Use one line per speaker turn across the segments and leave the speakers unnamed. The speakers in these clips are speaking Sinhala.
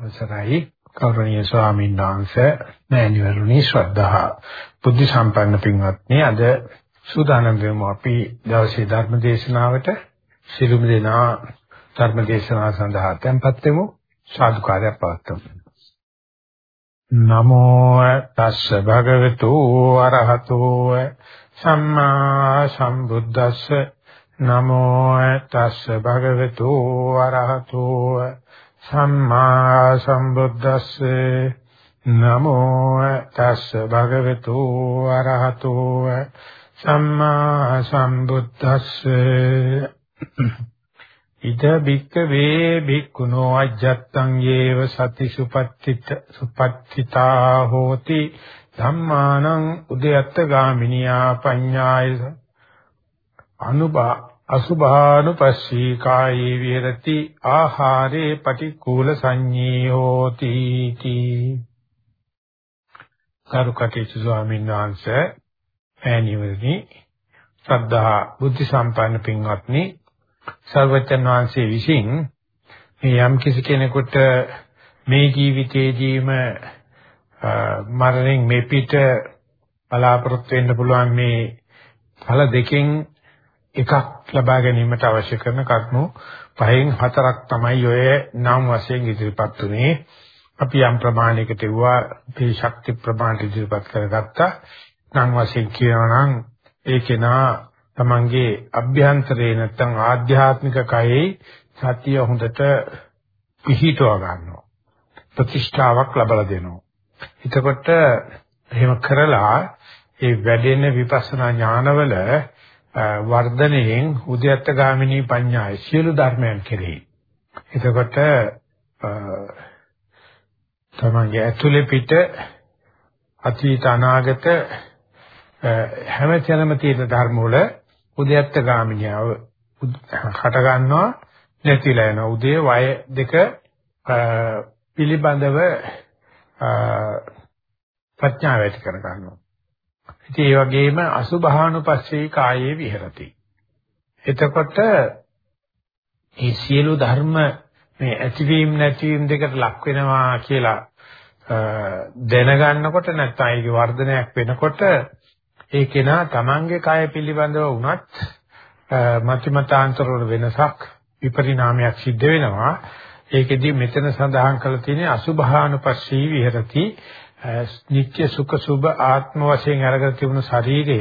අවසරයි. ගෞරවනීය ස්වාමීන් වහන්සේ මෑණිවරුනි ශ්‍රද්ධා. බුද්ධ සම්පන්න පින්වත්නි අද සූදානම් වෙමු අපි දවසේ ධර්ම දේශනාවට සිළුම දෙනා ධර්ම දේශනාව සඳහා tempත් වෙමු. සාදුකාරයක් පවත්වමු. නමෝ තස්ස භගවතු අරහතෝ සම්මා සම්බුද්දස්ස. නමෝ තස්ස භගවතු අරහතෝ සම්මා සම්බුද්දස්සේ නමෝ තස්ස භගවතු අරහතෝ සම්මා සම්බුද්දස්සේ ඉද බික්ක වේ බික්කුණෝ අජත්තං යේව සති සුපත්තිත සුපත්තිතා හෝති ධම්මානං උදයත්ත ගාමිනියා පඤ්ඤාය අනුබා අසුභානුපස්සී කායේ විහෙරති ආහාරේ පටික්කුල සංඤී හෝති තී. කරුකටේසු ස්වාමීන් වහන්සේ ඈනිවරණි ශ්‍රද්ධා බුද්ධ සම්පන්න පින්වත්නි සර්වචන් වහන්සේ විසින් මේ යම් කිසි කෙනෙකුට මේ ජීවිතයේදීම මරණයෙන් මේ පිට බලාපොරොත්තු වෙන්න පුළුවන් මේ ඵල දෙකෙන් එකක් ලබා ගැනීමට අවශ්‍ය කරන කරුණු පහෙන් හතරක් තමයි ඔය නම් වශයෙන් ඉදිරිපත් උනේ. අපි යම් ප්‍රමාණයකට වුණා මේ ශක්ති ප්‍රමාණය ඉදිරිපත් කරගත්තා. නම් වශයෙන් කියනවා නම් ඒකේනා තමන්ගේ අභ්‍යන්තරේ නැත්තම් ආධ්‍යාත්මික කයේ සතිය හොඳට පිහිටව ගන්නවා. ප්‍රතිෂ්ඨාවක් ලබා දෙනවා. එතකොට එහෙම කරලා ඒ වැඩෙන විපස්සනා ඥානවල වර්ධනයෙන් උද්‍යත්ත ගාමිනී පඤ්ඤාය සියලු ධර්මයන් කෙරෙහි. එතකොට තමන්ගේ ඇතුලේ පිට අතීත අනාගත හැමතැනම තියෙන ධර්ම වල උද්‍යත්ත ගාමිනියව හට ගන්නවා නැතිලා යන උදේ වය දෙක පිළිබඳව ප්‍රඥාව ඇති කර ගන්නවා. ඉතින් ඒ වගේම අසුභානුපස්සේ කායේ විහෙරති. එතකොට මේ සියලු ධර්ම මේ ඇතිවීම නැතිවීම දෙකට ලක් වෙනවා කියලා දැනගන්නකොට නැත්නම් ඒකේ වර්ධනයක් වෙනකොට ඒ කෙනා තමන්ගේ කය පිළිබඳව වුණත් මතිමතාන්තර වල වෙනසක් විපරිණාමයක් සිද්ධ වෙනවා ඒකෙදි මෙතන සඳහන් කරලා තියෙන්නේ අසුභානුපස්සී විහෙරති නිත්‍ය සුඛ සුභ ආත්ම වශයෙන් අරගෙන තිබුණු ශරීරය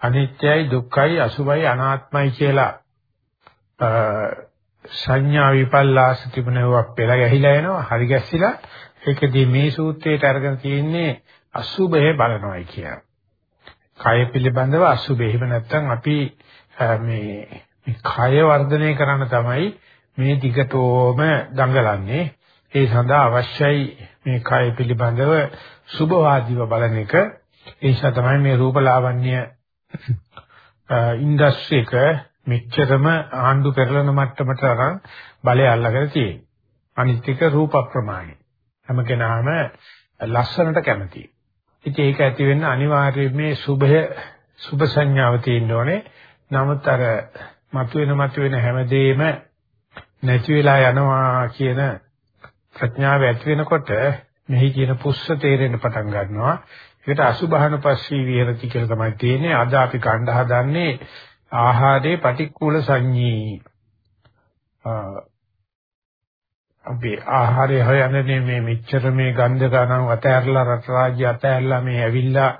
අනිත්‍යයි දුක්ඛයි අසුභයි අනාත්මයි කියලා සංඥා විපල්ලාස තිබුණේවක් පෙළ ගැහිලා එනවා හරි ගැස්සිලා ඒකදී මේ සූත්‍රයට අරගෙන තියෙන්නේ අසුභය බලනවායි කියන. කය පිළිබඳව අසුභය. එහෙම නැත්නම් අපි මේ මේ කය වර්ධනය කරන්න තමයි මේ දිගටම දඟලන්නේ. ඒ සඳහා අවශ්‍යයි මේ කය පිළිබඳව සුභවාදීව බලන එක. ඒ නිසා තමයි මේ රූපලාවන්‍ය ඉන්ඩස්ට්‍රි එක මෙච්චරම ආණ්ඩු පෙරලන මට්ටමට අරන් බලය අල්ලගෙන තියෙන්නේ. අනිත් එක රූප ප්‍රමාණය. හැම කෙනාම ලස්සනට කැමතියි. ඉතින් ඒක ඇති වෙන්න අනිවාර්යයෙන් මේ සුභය සුභ සංඥාව තියෙන්න ඕනේ. නමුත් අර මතුවෙන මතුවෙන හැමදේම නැති වෙලා යනවා කියන ප්‍රඥාව ඇති වෙනකොට මෙහි කියන පුස්ස තේරෙන්න පටන් ගන්නවා. ඒකට අසුභානුපස්සී විහෙරති කියලා තමයි තියෙන්නේ. අද අපි කණ්ඩ හදන්නේ ආහාරයේ පටික්කුල සංඤී. අපි ආහාරය හොයන්නේ මේ මෙච්චර මේ ගන්ධ ගණන් අතහැරලා රට රාජ්‍ය අතහැරලා මේ ඇවිල්ලා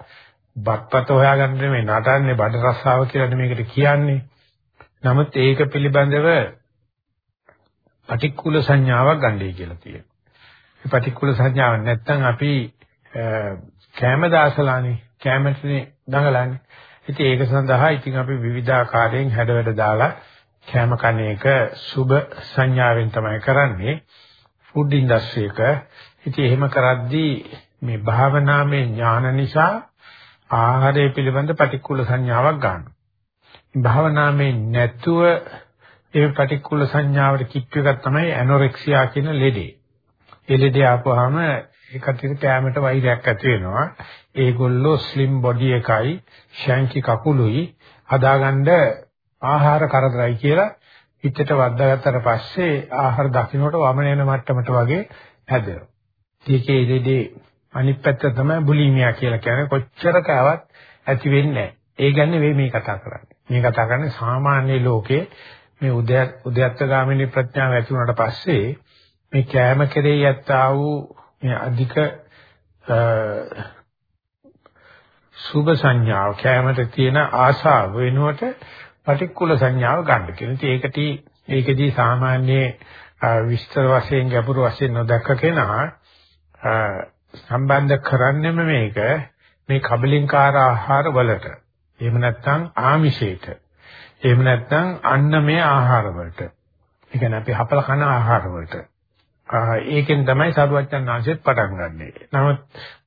බත්පත හොයාගන්න මේ නටන්නේ බඩ රස්සාව කියලා මේකට කියන්නේ. නමුත් ඒක පිළිබඳව පටික්කුල සංඥාවක් ගන්නයි කියලා තියෙනවා. මේ පටික්කුල සංඥාවක් නැත්තම් අපි කැම දාසලානේ කැමටනේ දඟලන්නේ. ඉතින් ඒක සඳහා ඉතින් අපි විවිධාකාරයෙන් හැඩවැඩ දාලා කැම කන එක සුබ සංඥාවෙන් තමයි කරන්නේ. ෆුඩ් ඉන්ඩස්ට්‍රි එක. ඉතින් එහෙම කරද්දී මේ භාවනාවේ ඥාන නිසා ආහාරය පිළිබඳ පටික්කුල සංඥාවක් ගන්නවා. භාවනාවේ නැතුව ඒ පටික්කුල සංඥාවට කිට්ටු එකක් තමයි ඇනොරෙක්සියා කියන ලෙඩේ. ඒ ලෙඩේ ආපුවාම ඒකට කැමරට වෛරයක් ඇති වෙනවා. ඒගොල්ලෝ ස්ලිම් බොඩි එකයි, ශාන්ති කකුලුයි හදාගන්න ආහාර කරදරයි කියලා හිතට වද්දාගත්තට පස්සේ ආහාර දකින්නට වමන යන මට්ටමට වගේ හැදෙනවා. ඒකේ ඉතින් අනිත් පැත්ත තමයි බුලිමියා කියලා කියන්නේ කොච්චර කෑවත් ඇති වෙන්නේ නැහැ. ඒ ගැන්නේ මේ මේ කතා කරන්නේ. මේ කතා කරන්නේ සාමාන්‍ය ලෝකේ මේ උදය උදයත්ගාමිනී ප්‍රඥාව ඇති වුණාට පස්සේ මේ කෑම කෙරෙහි යත්තා වූ මේ අධික සුභ සංඥාව කෑමට තියෙන ආශාව වෙනුවට පටික්කුල සංඥාව ගන්න කියන. ඉතින් ඒකට ඒකදී සාමාන්‍ය විස්තර වශයෙන් ගැඹුරු වශයෙන් නොදැක්ක කෙනා සම්බන්ධ කරන්නේම මේක මේ කබලින්කාර ආහාර වලට. එහෙම නැත්නම් ආමිෂයට. එහෙම නැත්නම් අන්නමය ආහාර වලට. ඒ කියන්නේ අපි හපල කන ආහාර වලට. ඒකෙන් තමයි සරුවච්චන් ආංශෙත් පටන් ගන්නෙ. නමුත්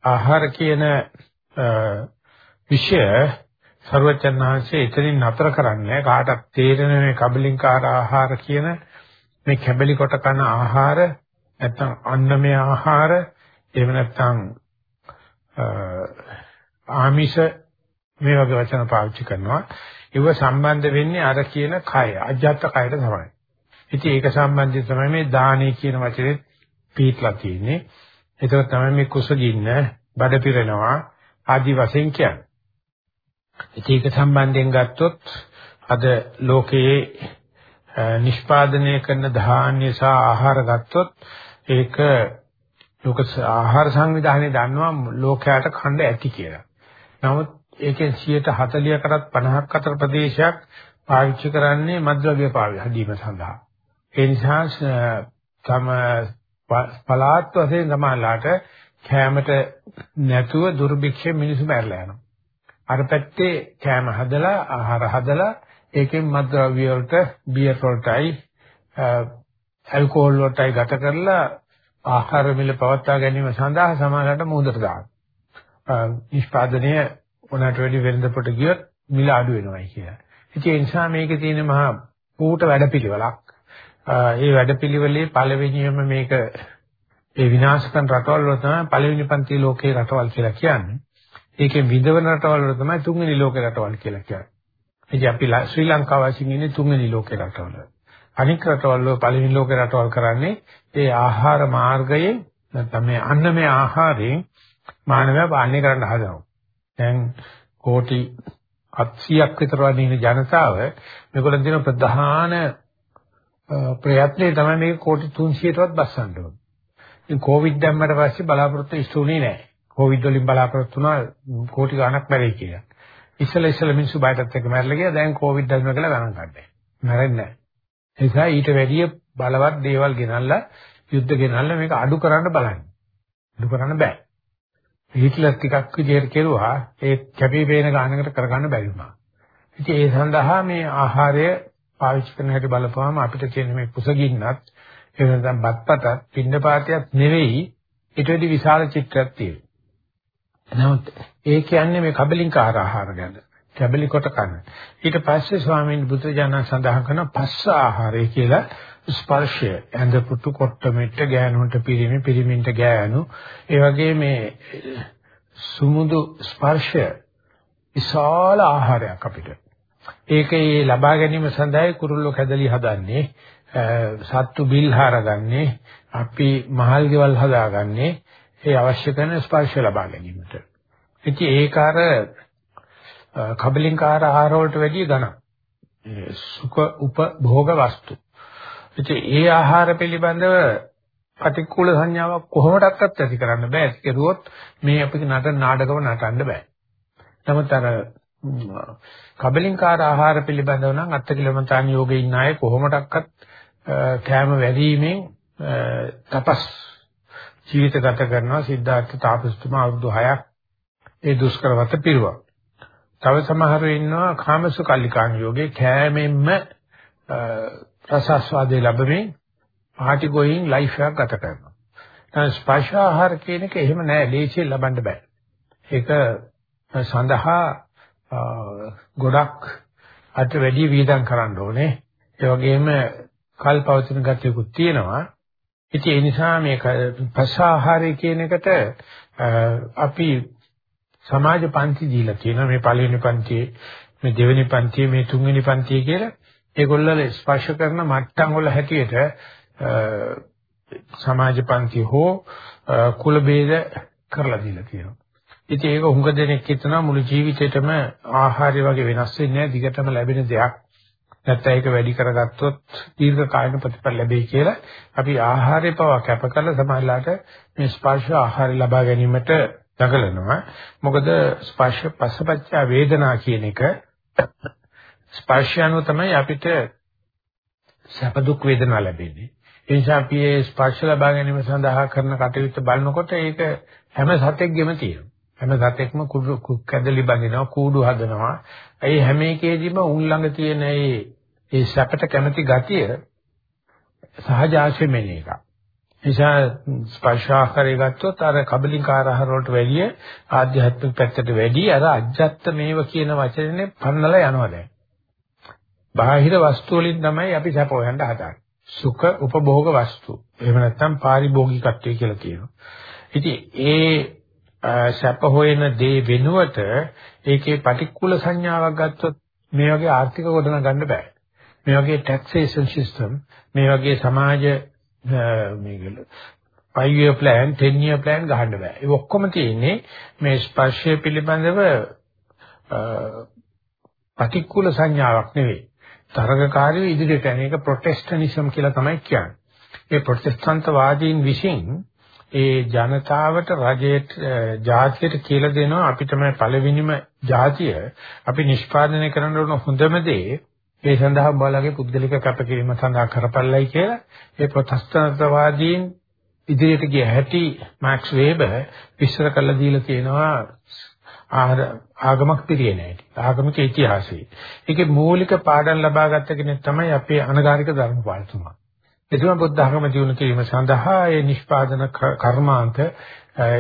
ආහාර කියන විෂය සරුවච්චන් ආංශේ එතනින් නතර කරන්නේ කාටත් තේරෙන මේ කබලින්කාර ආහාර කියන මේ කැබලි කොට කන ආහාර නැත්නම් අන්නමය ආහාර එහෙම නැත්නම් ආමිෂ මේ වගේ වචන පාවිච්චි කරනවා. ඒව සම්බන්ධ වෙන්නේ අර කියන කය, අජත්ත කයට තමයි. ඉතින් ඒක සම්බන්ධයෙන් තමයි මේ දානේ කියන වචනේ පීట్లా තියෙන්නේ. ඒක තමයි මේ කුසගින්න, බඩ පිරෙනවා ආදි වශයෙන් කියන්නේ. ඉතින් ඒක සම්බන්ධයෙන් ගත්තොත් අද ලෝකයේ නිෂ්පාදනය කරන ධාන්‍ය සහ ආහාර ගත්තොත් ඒක ලෝක ආහාර සංවිධානයේ දන්නවා ලෝකයට ඛණ්ඩ ඇති කියලා. නමුත් ඒකෙන් 140කටත් 50ක් අතර ප්‍රදේශයක් පාවිච්චි කරන්නේ මද්ද්‍රව්‍ය පාවිච්චි හදීම සඳහා. ඒ නිසා තම පලාත් වශයෙන් සමාලාට කැමට නැතුව දුර්භික්ෂ මිනිස්සු මැරලා යනවා. අර පැත්තේ කැම හදලා ආහාර හදලා ඒකෙන් මද්ද්‍රව්‍ය වලට බියර් වලටයි ඇල්කොහොල් වලටයි ගත කරලා ආහාර මිල පවත්වා ගැනීම සඳහා සමාජයට මුහුදට දානවා. නිෂ්පාදනය උනාට වැඩි වෙළඳපොට ගියොත් මිල අඩු වෙනවායි කියලා. ඉතින් ඒ නිසා මේකේ තියෙන මහා පූට වැඩපිළිවෙලක්. ඒ වැඩපිළිවෙලේ පළවෙනියම මේක ඒ විනාශකන් රටවල් වල තමයි පළවෙනි පන්ති ලෝකේ රටවල් කියලා කියන්නේ. ඒකේ විඳවන රටවල් වල තමයි තුන්වෙනි ලෝකේ රටවල් කියලා කියන්නේ. ඉතින් අපි ශ්‍රී ලංකාව වශයෙන් ඉන්නේ තුන්වෙනි ලෝකේ රටවල. අනික් රටවල් වල පළවෙනි ලෝකේ රටවල් කරන්නේ ඒ ආහාර මාර්ගයේ නැත්නම් මේ අන්නමය ආහාරයෙන් මානවයා පාලනය කරන්න හදනවා. දැන් කෝටි 700ක් විතර වගේ ඉන්න ජනතාව මේගොල්ලන් දෙන ප්‍රධාන ප්‍රයත්නය තමයි මේක කෝටි 300ටවත් බස්සන්න ඕනේ. ඉතින් කොවිඩ් දැම්මට පස්සේ බලාපොරොත්තු ඉස්සුනේ නැහැ. කොවිඩ් වලින් බලාපොරොත්තු වුණා කෝටි ගණක් මැරෙයි කියලා. ඉස්සල ඉස්සල මිනිස්සු බයටත් එක්ක මැරලා ගියා. දැන් කොවිඩ් දැම්ම කියලා ගණන් ගන්නෑ. මැරෙන්නේ නැහැ. ඒ නිසා ඊට වැඩිය බලවත් දේවල් ගෙනල්ලා යුද්ධ ගෙනල්ලා මේක අඩු කරන්න බලන්න. අඩු කරන්න බෑ. හිට්ලර් ටිකක් විදිහට කෙරුවා ඒ කැපී පෙනෙන ගානකට කරගන්න බැරි වුණා. ඉතින් ඒ සඳහා මේ ආහාරය පාවිච්චි කරන හැටි බලපුවාම අපිට තියෙන මේ කුසගින්නත් එහෙම නැත්නම් බත්පතත් පින්නපාතයක් නෙවෙයි ඊට වැඩි විශාල චිත්‍රයක් තියෙනවා. නමුත් ඒ කියන්නේ මේ කබලින්කාර ආහාර ගැන. කැබලි කොට කන. ඊට පස්සේ ස්වාමීන් බුදුජානක සඳහන් කරන පස්ස ආහාරය කියලා ස්පර්ශය ඇඳ පුතු කොට්ට මෙට්ට ගෑනුන්ට පිරිමි පිරිමින්ට ගෑනු ඒ වගේ මේ සුමුදු ස්පර්ශය විශාල ආහාරයක් අපිට ඒකේ ලබා ගැනීම සඳහා කුරුල්ලෝ කැදලි හදන්නේ. සත්තු බිල් හරගන්නේ. අපි මහල් ගෙවල් හදාගන්නේ. ඒ අවශ්‍ය කරන ස්පර්ශය ලබා ගැනීමට. ඉතින් ඒක අර කබලින්කාර ආහාර වලට වැඩිය ගණන් සුඛ උපභෝග වස්තු. ඉතින් ඒ ආහාර පිළිබඳව පටික්කුල සංඥාවක් කොහොමඩක්වත් ඇති කරන්න බෑ. ඒක කෙරුවොත් මේ අපේ නටන නාටකව නටන්න බෑ. නමුත් අර කබලින්කාර ආහාර පිළිබඳව නම් අත්තිකිලමතාන් යෝගේ ඉන්න අය කොහොමඩක්වත් කෑම වැඩිවීමෙන් තපස් ජීවිත ගත කරනවා සිද්ධාර්ථ තාපසතුමා අවුරුදු 6ක් ඒ දුෂ්කරවත පිරුවා. තව සමහරව ඉන්නවා කාමසු කල්ලිකාන් යෝගේ කෑමෙන්ම රසස්වාදේ ලැබෙමින් පාටි ගෝයින් ලයිෆ් එකක් ගත කරනවා. දැන් ස්පර්ශ ආහාර කියන එක එහෙම නෑ ලේසියෙන් ලබන්න බෑ. ඒක සඳහා ගොඩක් අට වැඩි වීදම් කරන්න ඕනේ. ඒ වගේම කල්පවතින ගතියකුත් තියෙනවා. ඉතින් ඒ නිසා මේ පස්සාහාරය කියන එකට අපි සමාජ පන්ති දීලා තියෙනවා මේ පළවෙනි පන්තියේ මේ දෙවෙනි පන්තියේ මේ තුන්වෙනි පන්තියේ කියලා ඒගොල්ලෝ ස්පර්ශ කරන මට්ටම් වල හැටියට සමාජ පන්ති හෝ කුල ભેද කරලා දීලා තියෙනවා. ඉතින් ඒක හුඟ දෙනෙක් හිතනවා මුළු ජීවිතේටම ආහාරය වගේ වෙනස් වෙන්නේ නැහැ. දිගටම ලැබෙන දෙයක්. නැත්නම් ඒක වැඩි කරගත්තොත් දීර්ඝ කාලින ප්‍රතිඵල ලැබෙයි කියලා අපි ආහාරය පවා කැප කරලා සමාජලාට මේ ස්පර්ශ ආහාරය ලබා ගැනීමට දඟලනවා. මොකද ස්පර්ශ පස්සපච්ච වේදනා කියන එක ස්පර්ශයන්ව තමයි අපිට සැප දුක් වේදනා ලැබෙන්නේ. ඒ නිසා අපි මේ ස්පර්ශ ලබා ගැනීම සඳහා කරන කටයුත්ත බලනකොට ඒක හැම සතෙක්ගෙම තියෙනවා. හැම සතෙක්ම කුඩු කැදලි බඳිනවා, කූඩු හදනවා. ඒ හැම එකේදීම උන් ළඟ තියෙන ඒ ඒ සැපට කැමති ගතිය සහජ ආශ්‍රමෙන එකක්. නිසා ස්පර්ශාහාරය ගත්තොත් අර කබලින්කාර ආහාර වලට වැඩිය ආධ්‍යාත්මික පැත්තට වැඩිය අර අජත්ත මේව කියන වචනේ පන්නලා යනවා දැන්. බාහිර වස්තු වලින් තමයි අපි සැප හොයන්න හදාගන්නේ. සුඛ උපභෝග වස්තු. එහෙම නැත්නම් පාරිභෝගිකත්වය කියලා කියනවා. ඉතින් ඒ සැප හොයන දේ වෙනුවට ඒකේ පටික්කුල සංඥාවක් ගත්තොත් මේ වගේ ආර්ථික ගොඩන ගන්න බෑ. මේ වගේ ටැක්සේෂන් සිස්ටම් මේ වගේ සමාජ මේකල 5 year plan 10 year plan ගහන්න බෑ. ඒ ඔක්කොම තියෙන්නේ මේ ස්පර්ශය පිළිබඳව පටික්කුල සංඥාවක් නෙවෙයි. තරගකාරී ඉදිරියට යන එක ප්‍රොටෙස්ටනිසම් කියලා තමයි කියන්නේ. ඒ ප්‍රොටෙස්ටන්ත වාදීන් විසින් ඒ ජනතාවට රජයට ජාතියට කියලා දෙනවා අපි තමයි පළවෙනිම ජාතිය අපි නිෂ්පාදනය කරන්න ඕන හොඳම දේ ඒ සඳහා බලගේ පුද්ගලික කැපකිරීම සඳහා කරපළයි කියලා ඒ ප්‍රොටෙස්ටන්ත වාදීන් ඉදිරියට ගිය හැටි මාක්ස් වේබර් විස්තර කරලා දීලා තියෙනවා ආගමක් පිළියේ නැහැ. ආගමික ඉතිහාසය. ඒකේ මූලික පාඩම් ලබා ගත්ත කෙනෙක් තමයි අපේ අනගාരിക ධර්මපාලතුමා. එතුමා බුද්ධ ධර්ම දිනු කිරීම සඳහා ඒ නිෂ්පාදන කර්මාන්ත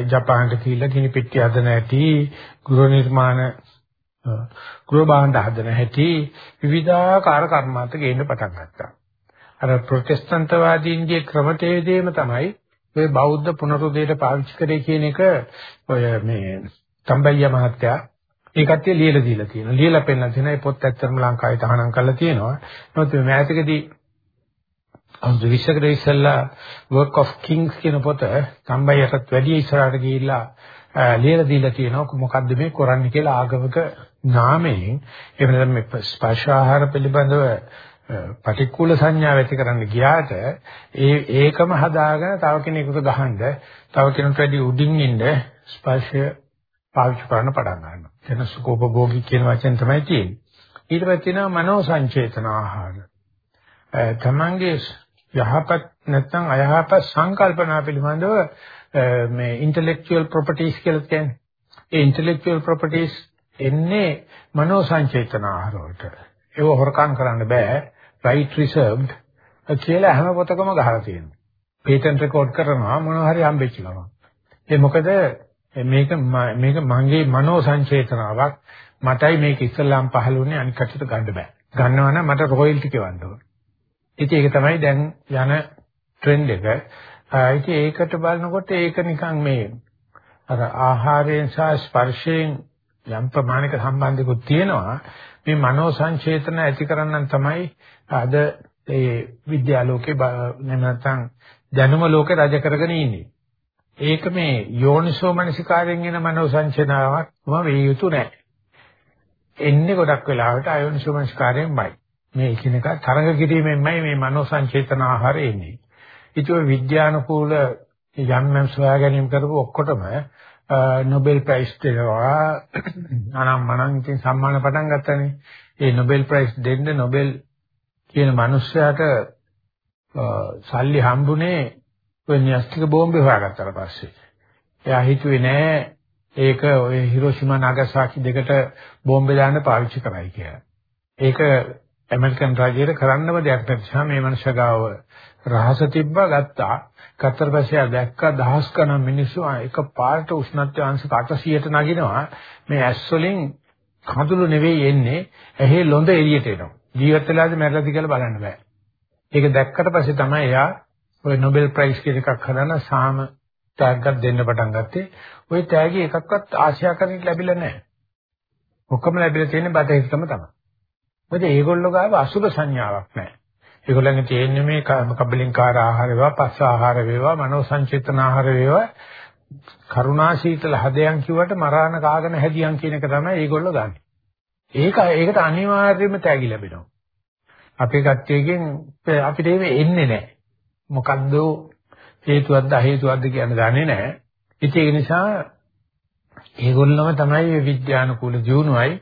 ජපානට කියලා ගිනි පෙට්ටිය හදන ඇති ගෘහ නිර්මාණ ගෘහ භාණ්ඩ හදන හැටි විවිධාකාර කර්මාන්ත ගේන්න පටන් ගත්තා. අර ප්‍රොටෙස්ටන්ත වාදීන්ගේ ක්‍රමතේදීම තමයි ඔය බෞද්ධ පුනරුදේට පාවිච්චි කරේ කියන එක ඔය මේ තම්බయ్య මහත්තයා ඒ කට්ටිය ලියලා දීලා තියෙනවා. ලියලා පෙන්නලා තියෙනවා. ඒ පොත් ඇත්තටම ලංකාවේ තහනම් කරලා තියෙනවා. නමුත් මේ මෑතකදී අවුරුදු 20කට ඉස්සෙල්ලා Work of Kings කියන පොත තම්බయ్యටත් වැඩි ඉස්සරහට ගිහිල්ලා ලියලා දීලා තියෙනවා. මොකද්ද මේ කරන්නේ කියලා ආගමක නාමයෙන් එහෙම නැත්නම් මේ ස්පර්ශාහාර පිළිබඳව පටික්කුල සංඥා ඇති කරන්න ගියාට ඒ ඒකම හදාගෙන තව කෙනෙකුට ගහන්න තව කෙනෙකුට වැඩි උඩින් ඉන්න ස්පර්ශය පාවිච්චි කරන්න පටන් ගන්නවා. එතන සුඛෝපභෝගී කියන වචෙන් තමයි තියෙන්නේ. ඊට පස්සේ තියෙනවා මනෝ සංචේතන ආහාර. තමන්ගේ යහපත් නැත්නම් අයහපත් සංකල්පනා පිළිබඳව මේ intellectual properties කියලා කියන්නේ. ඒ intellectual properties එන්නේ මනෝ සංචේතන ආහාර වලට. ඒව හොරකම් කරන්න බෑ. right reserved කියලා හැම පොතකම ගහලා තියෙනවා. patent record කරනවා මොනවා හරි හම්බෙච්ච ගමන්. ඒ මොකද මේක මේක මගේ මනෝ සංචේතනාවක් මටයි මේක ඉස්සල්ලාම් පහළුනේ අනිත් කටට ගන්න බෑ. ගන්නවා නම් මට රොයල්ටි කෙවන්න ඕන. ඉතින් ඒක තමයි දැන් යන ට්‍රෙන්ඩ් එක. ඉතින් ඒකට බලනකොට ඒක නිකන් මේ අර ආහාරයෙන් සහ ස්පර්ශයෙන් යම් ප්‍රමාණික සම්බන්ධිකුත් තියෙනවා. මේ මනෝ සංචේතන ඇති කරන්න තමයි අද ඒ විද්‍යාලෝකේ නැත්නම් දැනුම ලෝකේ රජ කරගෙන ඉන්නේ. ඒක මේ යෝනිසෝ මනසිකාරයෙන් එන මනෝ සංචේතනාවක්ම වේ යුතු නැහැ. එන්නේ ගොඩක් වෙලාවට අයෝනිසෝ මනසිකාරයෙන්මයි. මේ එකිනෙක තරඟ කිරීමෙන්මයි මේ මනෝ සංචේතන ආහාරය එන්නේ. ඒක විද්‍යානුකූල යම් යම් සොයා ගැනීම කරපු ඔක්කොටම නොබෙල් ප්‍රයිස් දෙනවා. අනම් මනම් ඉතින් සම්මාන පටන් ගත්තනේ. ඒ නොබෙල් ප්‍රයිස් දෙන්න නොබෙල් කියන මිනිස්සයාට සල්ලි හම්බුනේ ඔය න්‍යෂ්ටික බෝම්බේ හොයාගත්තාට පස්සේ. එයා හිතුවේ නෑ ඒක ඔය හිරෝෂිමා නාගසාකි දෙකට බෝම්බේ දාන්න පාවිච්චි කරයි කියලා. ඒක ඇමරිකන් රාජ්‍යයට කරන්නම දෙයක් නැතිසම මේ මනුෂ්‍ය ගාව රහස තිබ්බා ගත්තා. ගත්තට පස්සේ ආ දැක්කා දහස් ගණන් මිනිස්සු එක පාට උෂ්ණත්වය අංශ 800ට නගිනවා. මේ ඇස් වලින් කඳුළු නෙවෙයි එන්නේ ඇහි ලොඳ එළියට එනවා. ජීවත් වෙලාද මැරලාද කියලා බලන්න බෑ. ඒක දැක්කට පස්සේ තමයි එයා ඔය Nobel Prize කියන එකක් හදන සාම ටැග්ගක් දෙන්න පටන් ගත්තේ. ওই ටැග් එකක්වත් ආශා කරන්නේ ලැබිලා නැහැ. ඔක්කොම ලැබිලා තියෙන්නේ බටහිරටම තමයි. මොකද ඒගොල්ලෝ ගාව අසුබ සංඥාවක් නැහැ. ඒගොල්ලන්ගේ තියෙන්නේ මේ කබලින්කාර ආහාර වේවා, පස්ස ආහාර වේවා, මනෝ සංචේතන ආහාර වේවා, කරුණා සීතල හදයන් කිව්වට මරාණ කාගෙන හැදියන් කියන එක තමයි ඒගොල්ලෝ ගන්න. ඒක ඒකට අනිවාර්යයෙන්ම තෑගි ලැබෙනවා. අපේ කට්ටියකින් අපිට එහෙම එන්නේ නැහැ. මොකද්ද හේතුවක්ද අහේතුවක්ද කියන දන්නේ නැහැ. ඉතින් ඒ නිසා ඒගොල්ලම තමයි විද්‍යානුකූල ජීවුණුවයි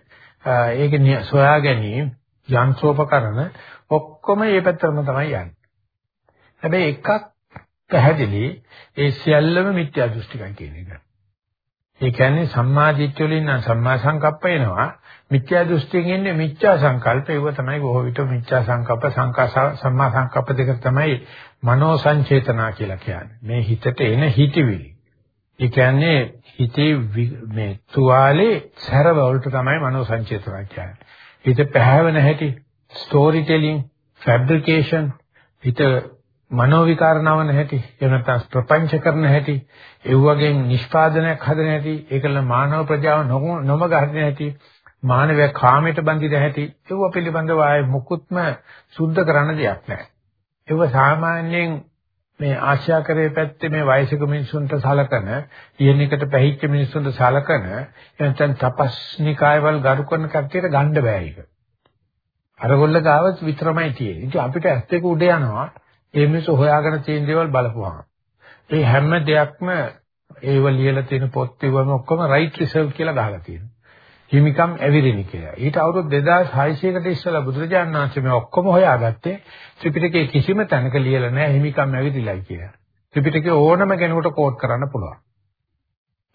ඒක සොයා ගැනීම යන්ත්‍රෝපකරණ ඔක්කොම මේ පැත්තටම තමයි යන්නේ. හැබැයි එකක් පැහැදිලි ඒ සියල්ලම මිත්‍යා දෘෂ්ටිකයි කියන එක. ඒ කියන්නේ සම්මා දිට්ඨිය වලින් නම් සම්මා සංකප්ප එනවා. මිත්‍යා දෘෂ්ටියෙන් එන්නේ මිත්‍යා සංකල්ප. ඒව තමයි බොහෝ විට මිත්‍යා සංකප්ප සංකා සම්මා සංකප්ප දෙක තමයි මනෝ සංචේතනා කියලා කියන්නේ. මේ හිතට එන හිතවිලි. ඒ කියන්නේ හිතේ මේ තුවාලේ සැරව වලට තමයි මනෝ සංචේතනා කියන්නේ. හිත පැහැවෙන හැටි, ස්ටෝරි ටෙලිං, ෆැබ්‍රිකේෂන්, හිත මනෝ විකාරණවන හැටි, එහෙම නැත්නම් ප්‍රපංච කරන හැටි, ඒ වගේ නිෂ්පාදනයක් හදන හැටි, ඒකල මානව ප්‍රජාව නොමග හදන හැටි, මානවය කාමයට බඳින හැටි, ඒව පිළිබඳව ආයේ මුකුත්ම සුද්ධ කරන්න දෙයක් නැහැ. ඒව සාමාන්‍යයෙන් මේ ආශ්‍යාකරයේ පැත්තේ මේ වයසක මිනිසුන්ට සලකන, ඊයනිකට පැහිච්ච මිනිසුන්ට සලකන, එතෙන් තපස්නිකායවල ගරු කරන කට්ටියට ගන්න බෑ ඒක. අරගොල්ල ගාව විතරමයි තියෙන්නේ. ඉතින් අපිට ඇස් දෙක උඩ යනවා. ඒ මිනිස්සු හොයාගෙන තියෙන දේවල් බලපුවාම. ඒ හැම දෙයක්ම ඒව ලියලා තියෙන පොත් ඒවම ඔක්කොම රයිට් රිසර්ව් කියලා ගහලා තියෙනවා. හිමිකම් ඇවිරිනි කියලා. ඊට අවුරුදු 2600කට ඉස්සෙල්ලා බුදුරජාණන් වහන්සේ මේ ඔක්කොම හොයාගත්තේ ත්‍රිපිටකයේ කිසිම තැනක ලියලා නැහැ හිමිකම් ඇවිදිලයි කියලා. ත්‍රිපිටකේ ඕනම කෙනෙකුට කෝඩ් කරන්න පුළුවන්.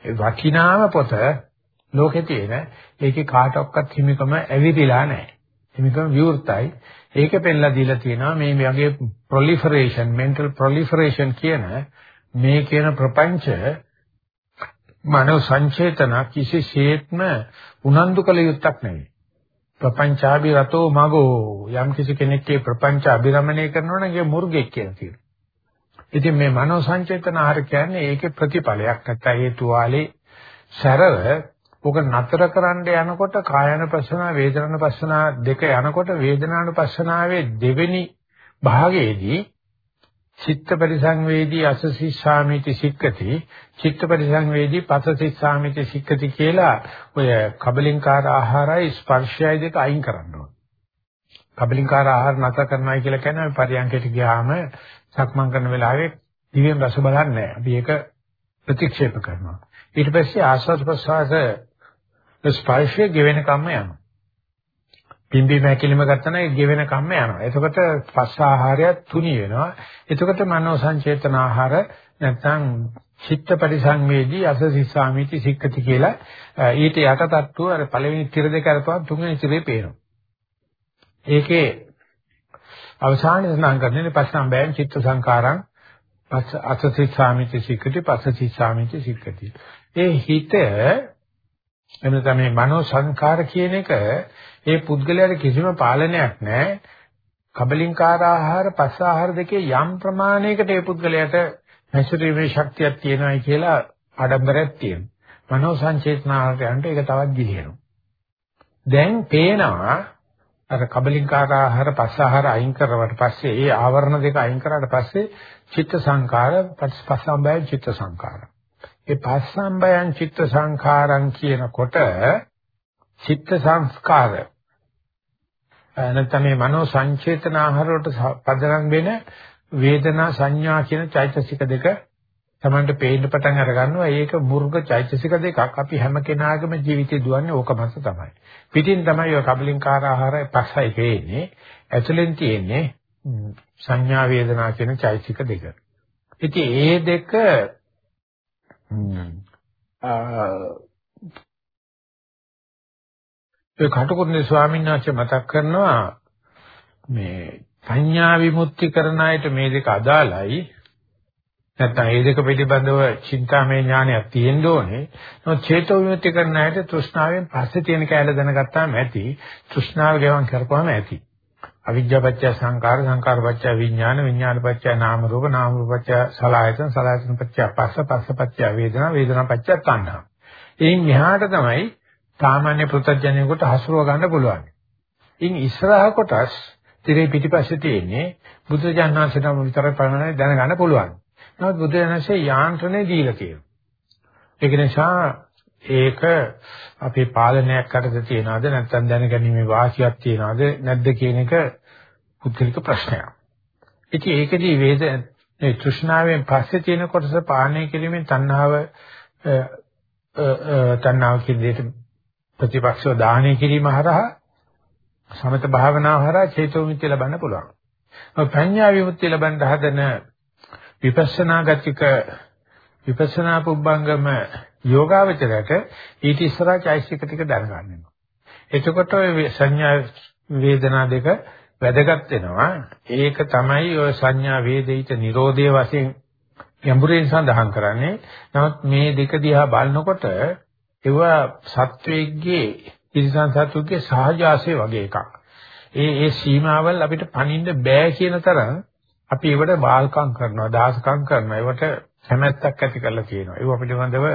ඒ වටිනාම පොත ලෝකේ තියෙන ඒකේ කාටවත් හිමිකම ඇවිදිලා නැහැ. හිමිකම විවෘතයි. ඒක පෙන්ලා දීලා තියෙනවා මේ වගේ proliferation mental proliferation කියන මේ කියන ප්‍රපංච මනෝ සංචේතන කිසිසේත්ම උනන්දු කළ යුත්තක් නෙවෙයි. ප්‍රපංචාභි රතෝ මගෝ යම් කිසි කෙනෙක්ගේ ප්‍රපංච අභිරමණය කරනවා නම් ඒ මුර්ගෙක් කියලා කියනවා. ඉතින් මේ මනෝ සංචේතන ආහාර කියන්නේ ඒකේ ප්‍රතිඵලයක් නැත්නම් ඒ තුවාලේ සැරව ඔක නතර කරන්න යනකොට කායानुපස්සනා වේදනානුපස්සනා දෙක යනකොට වේදනානුපස්සනාවේ දෙවෙනි භාගයේදී චිත්ත පරිසංවේදී අසසිස්සාමිති සික්කති චිත්ත පරිසංවේදී පසසිස්සාමිති සික්කති කියලා ඔය කබලින්කාර ආහාරයි ස්පර්ශයයි දෙක අයින් කරන්න ඕන. කබලින්කාර ආහාර නැත කරනයි කියලා කියන්නේ අපි පරියන්කයට ගියාම සක්මන් කරන වෙලාවේ දිවෙන් රස බලන්නේ නැහැ. අපි ඒක ප්‍රතික්ෂේප කරනවා. ඊට පස්සේ ආස්වාද ප්‍රසආස ස්පර්ශය ගෙවෙන කම්ම යනවා. පිම්බීම හැකිලිම ගත්තා නම් ගෙවෙන කම්ම යනවා. එතකොට පස්ස ආහාරය තුනි වෙනවා. එතකොට මනෝ සංචේතන ආහාර නැත්නම් චිත්ත පරිසංවේදී අසසිස්සාමිති සික්කති කියලා ඊට යට තට්ටුව අර පළවෙනි තිර දෙක අරපුවා තුන්වෙනි තිරේ පේනවා. ඒකේ අවසානයේ සඳහන් කරන්නේ පස්සම් බෑන් චිත්ත සංකාරං පස්ස අසසිස්සාමිති සික්කති පස්සසිස්සාමිති සික්කති. ඒ හිත එනතම මේ මනෝ සංකාර කියන එක ඒ පුද්ගලයාට කිසිම පාලනයක් නැහැ. කබලින්කාර ආහාර, පස්ස ආහාර දෙකේ යම් ප්‍රමාණයකට ඒ පුද්ගලයාට හැසිරීමේ ශක්තියක් තියෙනවායි කියලා ආඩම්බරයක් තියෙනවා. මනෝ සංචේතනාවට යනට ඒක තවත් ගිලිනවා. දැන් පේනවා අර කබලින්කාර ආහාර, පස්ස ආහාර අයින් කරවට පස්සේ ඒ ආවරණ දෙක අයින් කරාට පස්සේ චිත්ත සංකාර, පස්සම්බය චිත්ත සංකාර. ඒ පස්සම්බයං චිත්ත සංඛාරං කියනකොට චිත්ත සංස්කාර නැත්නම් මේ මනෝ සංචේතන ආහාර වලට පදනම් වෙන වේදනා සංඥා කියන චෛතසික දෙක තමන්ට පේන්න පටන් අර ගන්නවා. ඒක මුර්ග චෛතසික දෙකක්. අපි හැම කෙනාගේම ජීවිතේ දුවන්නේ ඕක මත තමයි. පිටින් තමයි ඔය කබලින්කාර ආහාර පස්සයි පේන්නේ. ඇතුලෙන් තියෙන්නේ සංඥා වේදනා කියන චෛතසික දෙක. ඉතින් ඒ දෙක ඒ කටුකුරුනේ ස්වාමීන් වහන්සේ මතක් කරනවා මේ සංඥා විමුක්ති කරන අයට මේ දෙක අදාළයි නැත්නම් මේ දෙක පිළිබඳව චින්තාමය ඥානයක් තියෙන්න ඕනේ. නමුත් චේතෝ විමුක්ති කරන අයට තෘෂ්ණාවෙන් පස්සේ තියෙන කැල දැනගත්තාම ඇති. තෘෂ්ණාව ගෙවන් කරපුවාම ඇති. අවිජ්ජාපච්චය සංකාර සංකාරපච්චය විඥාන විඥානපච්චය නාම රූප නාම රූපච්චය සලආයතන සලආයතනපච්චය පස්ස පස්සපච්චය වේදනා වේදනාපච්චය තණ්හා. එයින් එහාට තමයි සාමාන්‍ය පෘථග්ජනයෙකුට හසුරව ගන්න පුළුවන්. ඉන් ඉස්සරහ කොටස් තිරේ පිටිපස්සේ තියෙන්නේ බුදුජානනාංශයට විතරයි පරණයි දැනගන්න පුළුවන්. නමුත් බුදුජානනාංශයේ යාන්ත්‍රණය දීලා තියෙනවා. ඒක නිසා ඒක අපේ පාලනයක් අතර තියනවාද නැත්නම් දැනගැනීමේ වාසියක් තියනවාද නැද්ද කියන එක පුද්ගලික ප්‍රශ්නයක්. ඉතින් ඒකදී වේද මේ තෘෂ්ණාවෙන් පස්සේ තියෙන කොටස පාලනය කිරීමෙන් තණ්හාව තණ්හාව කියන දෙයට ප්‍රතිපක්ෂව දාහනය කිරීම හරහා සමත භාවනාව හරහා චේතෝ විමුක්තිය ලබන්න පුළුවන්. ප්‍රඥා විමුක්තිය ලබන්න හදන විපස්සනා ගතික විපස්සනා පුබ්බංගම යෝගාවචරයට ඊට ඉස්සරහා චෛසික ටික දැනගන්න වෙනවා. එතකොට ඔය සංඥා වේදනා දෙක වැදගත් වෙනවා. ඒක තමයි ඔය සංඥා වේදිත නිරෝධයේ වශයෙන් ගැඹුරින් සඳහන් කරන්නේ. නමුත් මේ දෙක දිහා බලනකොට ඒව සත්වයේගේ තිරිසන් සත්වයේ සහජාසය වගේ එකක්. ඒ ඒ සීමාවල් අපිට පනින්න බෑ කියන තරම් අපි ඒවට බාල්කම් කරනවා, දාසකම් කරනවා. ඒවට කැමැත්තක් ඇති කරලා තියෙනවා. ඒව පිළිබඳව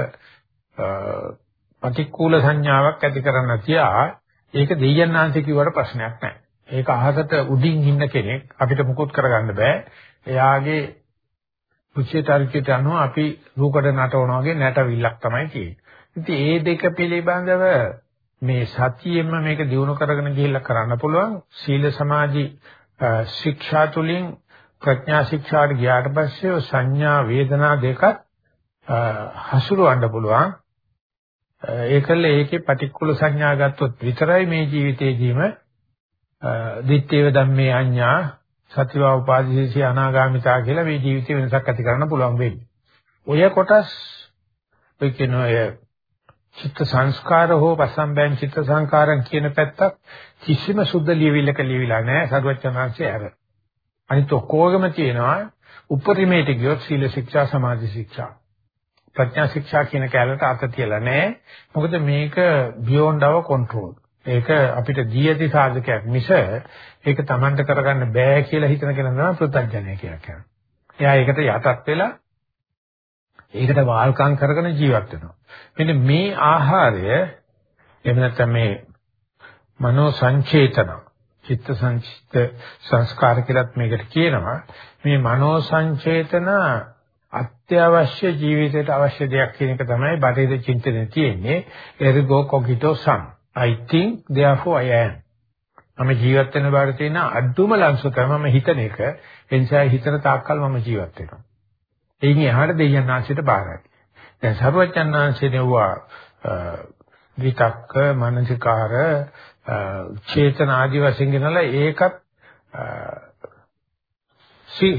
පටික්කුල සංඥාවක් ඇති කරන්න තියා ඒක දෙයයන්ාන්ති කිව්වට ප්‍රශ්නයක් නැහැ. ඒක අහකට උඩින් ඉන්න කෙනෙක් අපිට මුකුත් කරගන්න බෑ. එයාගේ උච්චේතරිකයට අනුව අපි රූකඩ නටවනවා වගේ නැටවිල්ලක් තමයි තියෙන්නේ. ඉතින් ඒ දෙක පිළිබඳව මේ සතියෙම මේක දිනු කරගෙන ගිහිල්ලා කරන්න පුළුවන්. සීල සමාධි ශික්ෂා තුලින් ප්‍රඥා ශික්ෂාට ගියාට පස්සේ සංඥා වේදනා දෙකත් හසුරවන්න පුළුවන්. ඒකල ඒකේ පටික්කුල සංඥා ගත්තොත් විතරයි මේ ජීවිතේදීම දිත්තේව ධම්මේ අඤ්ඤා සතිවා උපාදීසී අනාගාමිතා කියලා මේ ජීවිතේ වෙනසක් ඇති කරන්න පුළුවන් වෙන්නේ. ඔය කොටස් ඔය කියන ඔය චිත්ත සංස්කාර හෝ පසම්බයන් චිත්ත සංකාරම් කියන පැත්තක් කිසිම සුද්ධ ලියවිල්ලක ලියවිලා නැහැ සරුවචනාංශය ඇර. අනිත් ඔක්කොගම තියෙනවා උපරිමයට ගියොත් සීල ශික්ෂා සමාධි ශික්ෂා ප්‍රඥා ශික්ෂා කියන කැලට අත තියලා නැහැ. මොකද මේක beyond our control. ඒක අපිට දී ඇති සාධකයක් මිස ඒක Tamanට කරගන්න බෑ කියලා හිතන කෙනා තමයි පෘථග්ජනය කියලා කියන්නේ. එයා ඒකට යටත් වෙලා ඒකට වාල්කම් කරගෙන ජීවත් වෙනවා. මෙන්න මේ ආහාරය එහෙම නැත්නම් මේ මනෝ සංචේතන චිත්ත සංචිත සංස්කාර කියලත් මේකට කියනවා. මේ මනෝ සංචේතන අත්‍යවශ්‍ය ජීවිතයට අවශ්‍ය දෙයක් කියන එක තමයි බටහිර චින්තනයේ තියෙන්නේ. ergo cogito sum. I think therefore i am. මම ජීවත් වෙන බාර තියෙන අඩුම ලංසු තමයි මම හිතන එක. ඒ නිසා හිතන තාක්කල් මම ජීවත් වෙනවා. එයින් එහාට දෙයයන් ආශිත බාරයි දැන් සර්වඥාන් ආංශේ නෙවුවා විතක්ක මනසිකාර චේතන ආදි වශයෙන් ගෙනලා ඒකත්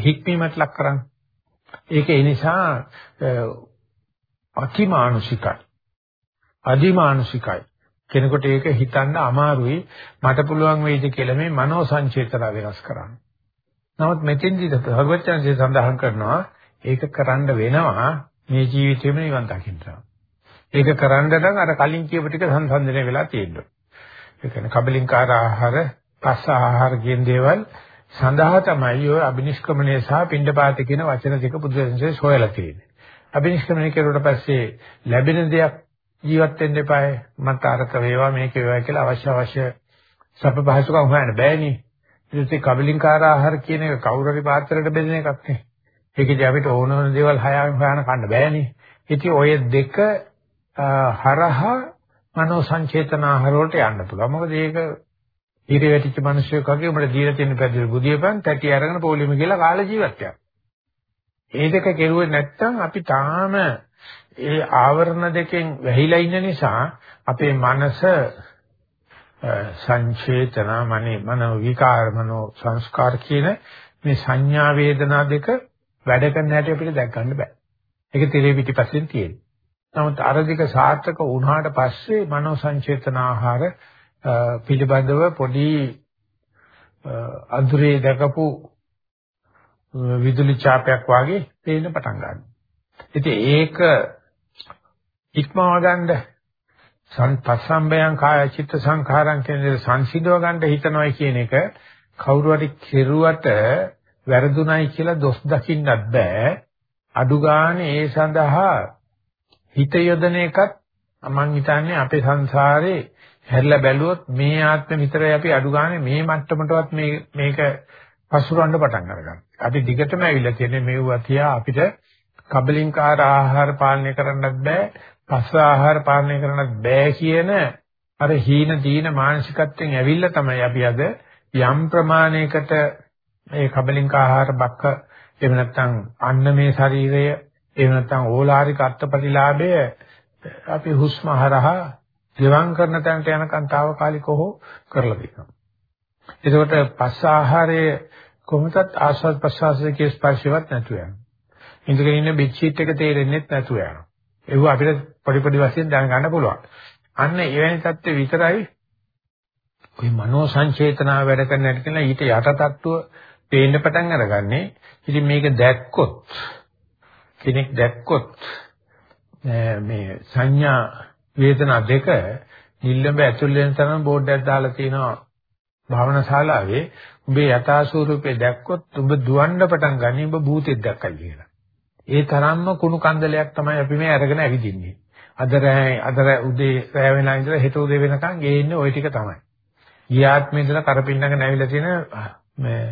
හික්මීමට ලක් කරන්නේ ඒක ඒ නිසා අතිමානුෂිකයි. අදිමානුෂිකයි. කෙනෙකුට ඒක හිතන්න අමාරුයි. මට පුළුවන් වෙයිද කියලා මේ මනෝ සංචේතන වෙනස් කරන්න. නමුත් මෙතෙන්දී භගවත්යන්සේ සඳහන් කරනවා ඒක කරන්න වෙනවා මේ ජීවිතේම නිවන් දකින්න. ඒක කරන්න නම් අර කලින් කියපු ටික සංසන්දනය වෙලා තියෙනවා. ඒ කියන්නේ කබලින්කාර ආහාර, පස්ස ආහාර කියන දේවල් සඳහා තමයි ඔය අබිනිෂ්ක්‍මණය සහ පිණ්ඩපාත කියන වචන දෙක බුදුරජාණන්සේ සොයලා තියෙන්නේ. අබිනිෂ්ක්‍මණය කරුවට පස්සේ ලැබෙන දෙයක් ජීවත් වෙන්න එපායි. මට අරක වේවා මේක වේවා කියලා අවශ්‍ය අවශ්‍ය සප පහසුකම් හොයන්න බෑනේ. ඉතින් කබලින්කාර ආහාර කියන එක කවුරු හරි පාත්‍රයට බෙදෙන එකක් නේ. ඒකදී අපිට ඕන ඕන දේවල් හොයන හොයන කන්න බෑනේ. ඉතින් ඔය දෙක හරහා මනෝ සංචේතන ආහාර වලට යන්න පුළුවන්. මොකද ඒක ඊට වැටිච්ච මිනිස්සුෙක් වගේ උඹට දීලා තියෙන පැදුරු බුදියපන් තැටි අරගෙන පොලිම කියලා කාලා ජීවත් වෙනවා. ඒ දෙක කෙරුවේ නැත්නම් අපි තාම ඒ ආවරණ දෙකෙන් වැහිලා ඉන්න නිසා අපේ මනස සංචේතන මනේ මනෝ විකාර මනෝ සංස්කාර කියන මේ සංඥා වේදනා දෙක වැඩ කරන හැටි අපිට දැක් ගන්න බෑ. ඒක තෙලේ පිටිපස්සෙන් තියෙනවා. නමුත් අර දෙක සාර්ථක වුණාට පස්සේ මනෝ සංචේතන ආහාර පිළිබඳව පොඩි අඳුරේ දැකපු විදුලි ඡාපයක් වාගේ පේන්න පටන් ගන්නවා. ඉතින් ඒක ඉක්මව ගන්න සංපස්සම්බයං කාය චිත්ත සංඛාරං කියන දේ සංසිඳව ගන්න හිතනවා කියන එක කවුරු හරි කෙරුවට වැරදුණයි කියලා දොස් දකින්නත් බෑ. අඩු ගානේ ඒ සඳහා හිත යොදන එකත් මම හිතන්නේ අපේ සංසාරේ හැරිලා බැලුවොත් මේ ආත්ම විතරයි අපි අඩු ගානේ මේ මට්ටමටවත් මේ මේක පසුරවන්න පටන් අරගන්න. අපි දිගටම ඇවිල්ලා තියෙන්නේ මේවා තියා අපිට කබලින්කාර ආහාර පාලනය කරන්නත් බෑ, පස්ස ආහාර පාලනය කරන්නත් බෑ කියන අර හීන දීන මානසිකත්වයෙන් ඇවිල්ලා තමයි අපි අද යම් ප්‍රමාණයකට මේ කබලින්ක ආහාර බක්ක එහෙම නැත්නම් අන්නමේ ශරීරය එහෙම නැත්නම් ඕලාරික අත්පටිලාභය අපි හුස්ම හරහා ජීවම් කරන තැනට යනකම් తాවකාලිකව කරලා දෙනවා. එතකොට පස්ස ආහාරයේ කොහොමදත් ආස්වාද ප්‍රසආසයේ ස්පර්ශවත් නැතුව යනවා. ඉඳගෙන ඉන්න බෙඩ්ෂීට් එක තේරෙන්නේ නැතුව යනවා. ඒව අපිට පොඩි පොඩි වශයෙන් දැනගන්න පුළුවන්. අන්න එවැනි தත්ත්ව විතරයි ওই මනෝ සංචේතනාව වැඩ කරන හැටි කියන ඊට යටතට්ටුව පේන්න පටන් අරගන්නේ. ඉතින් මේක දැක්කොත් කෙනෙක් දැක්කොත් මේ සංඥා වේදනා දෙක නිල්ලඹ ඇතුල් වෙන තරම බෝඩ් එකක් දාලා තියෙනවා භාවනා ශාලාවේ උඹේ යථා ස්වරූපේ දැක්කොත් උඹ දුවන්න පටන් ගන්නේ උඹ භූතෙක් දැක්කයි කියලා. ඒ තරම්ම කුණු කන්දලයක් තමයි අපි මේ අරගෙන ඇවිදින්නේ. අද රෑ අද උදේ රෑ වෙනා ඉඳලා හෙට උදේ වෙනකන් ගේන්නේ ওই ටික තමයි. ගියාත්මේ ඉඳලා කරපින්නක නැවිලා තියෙන මේ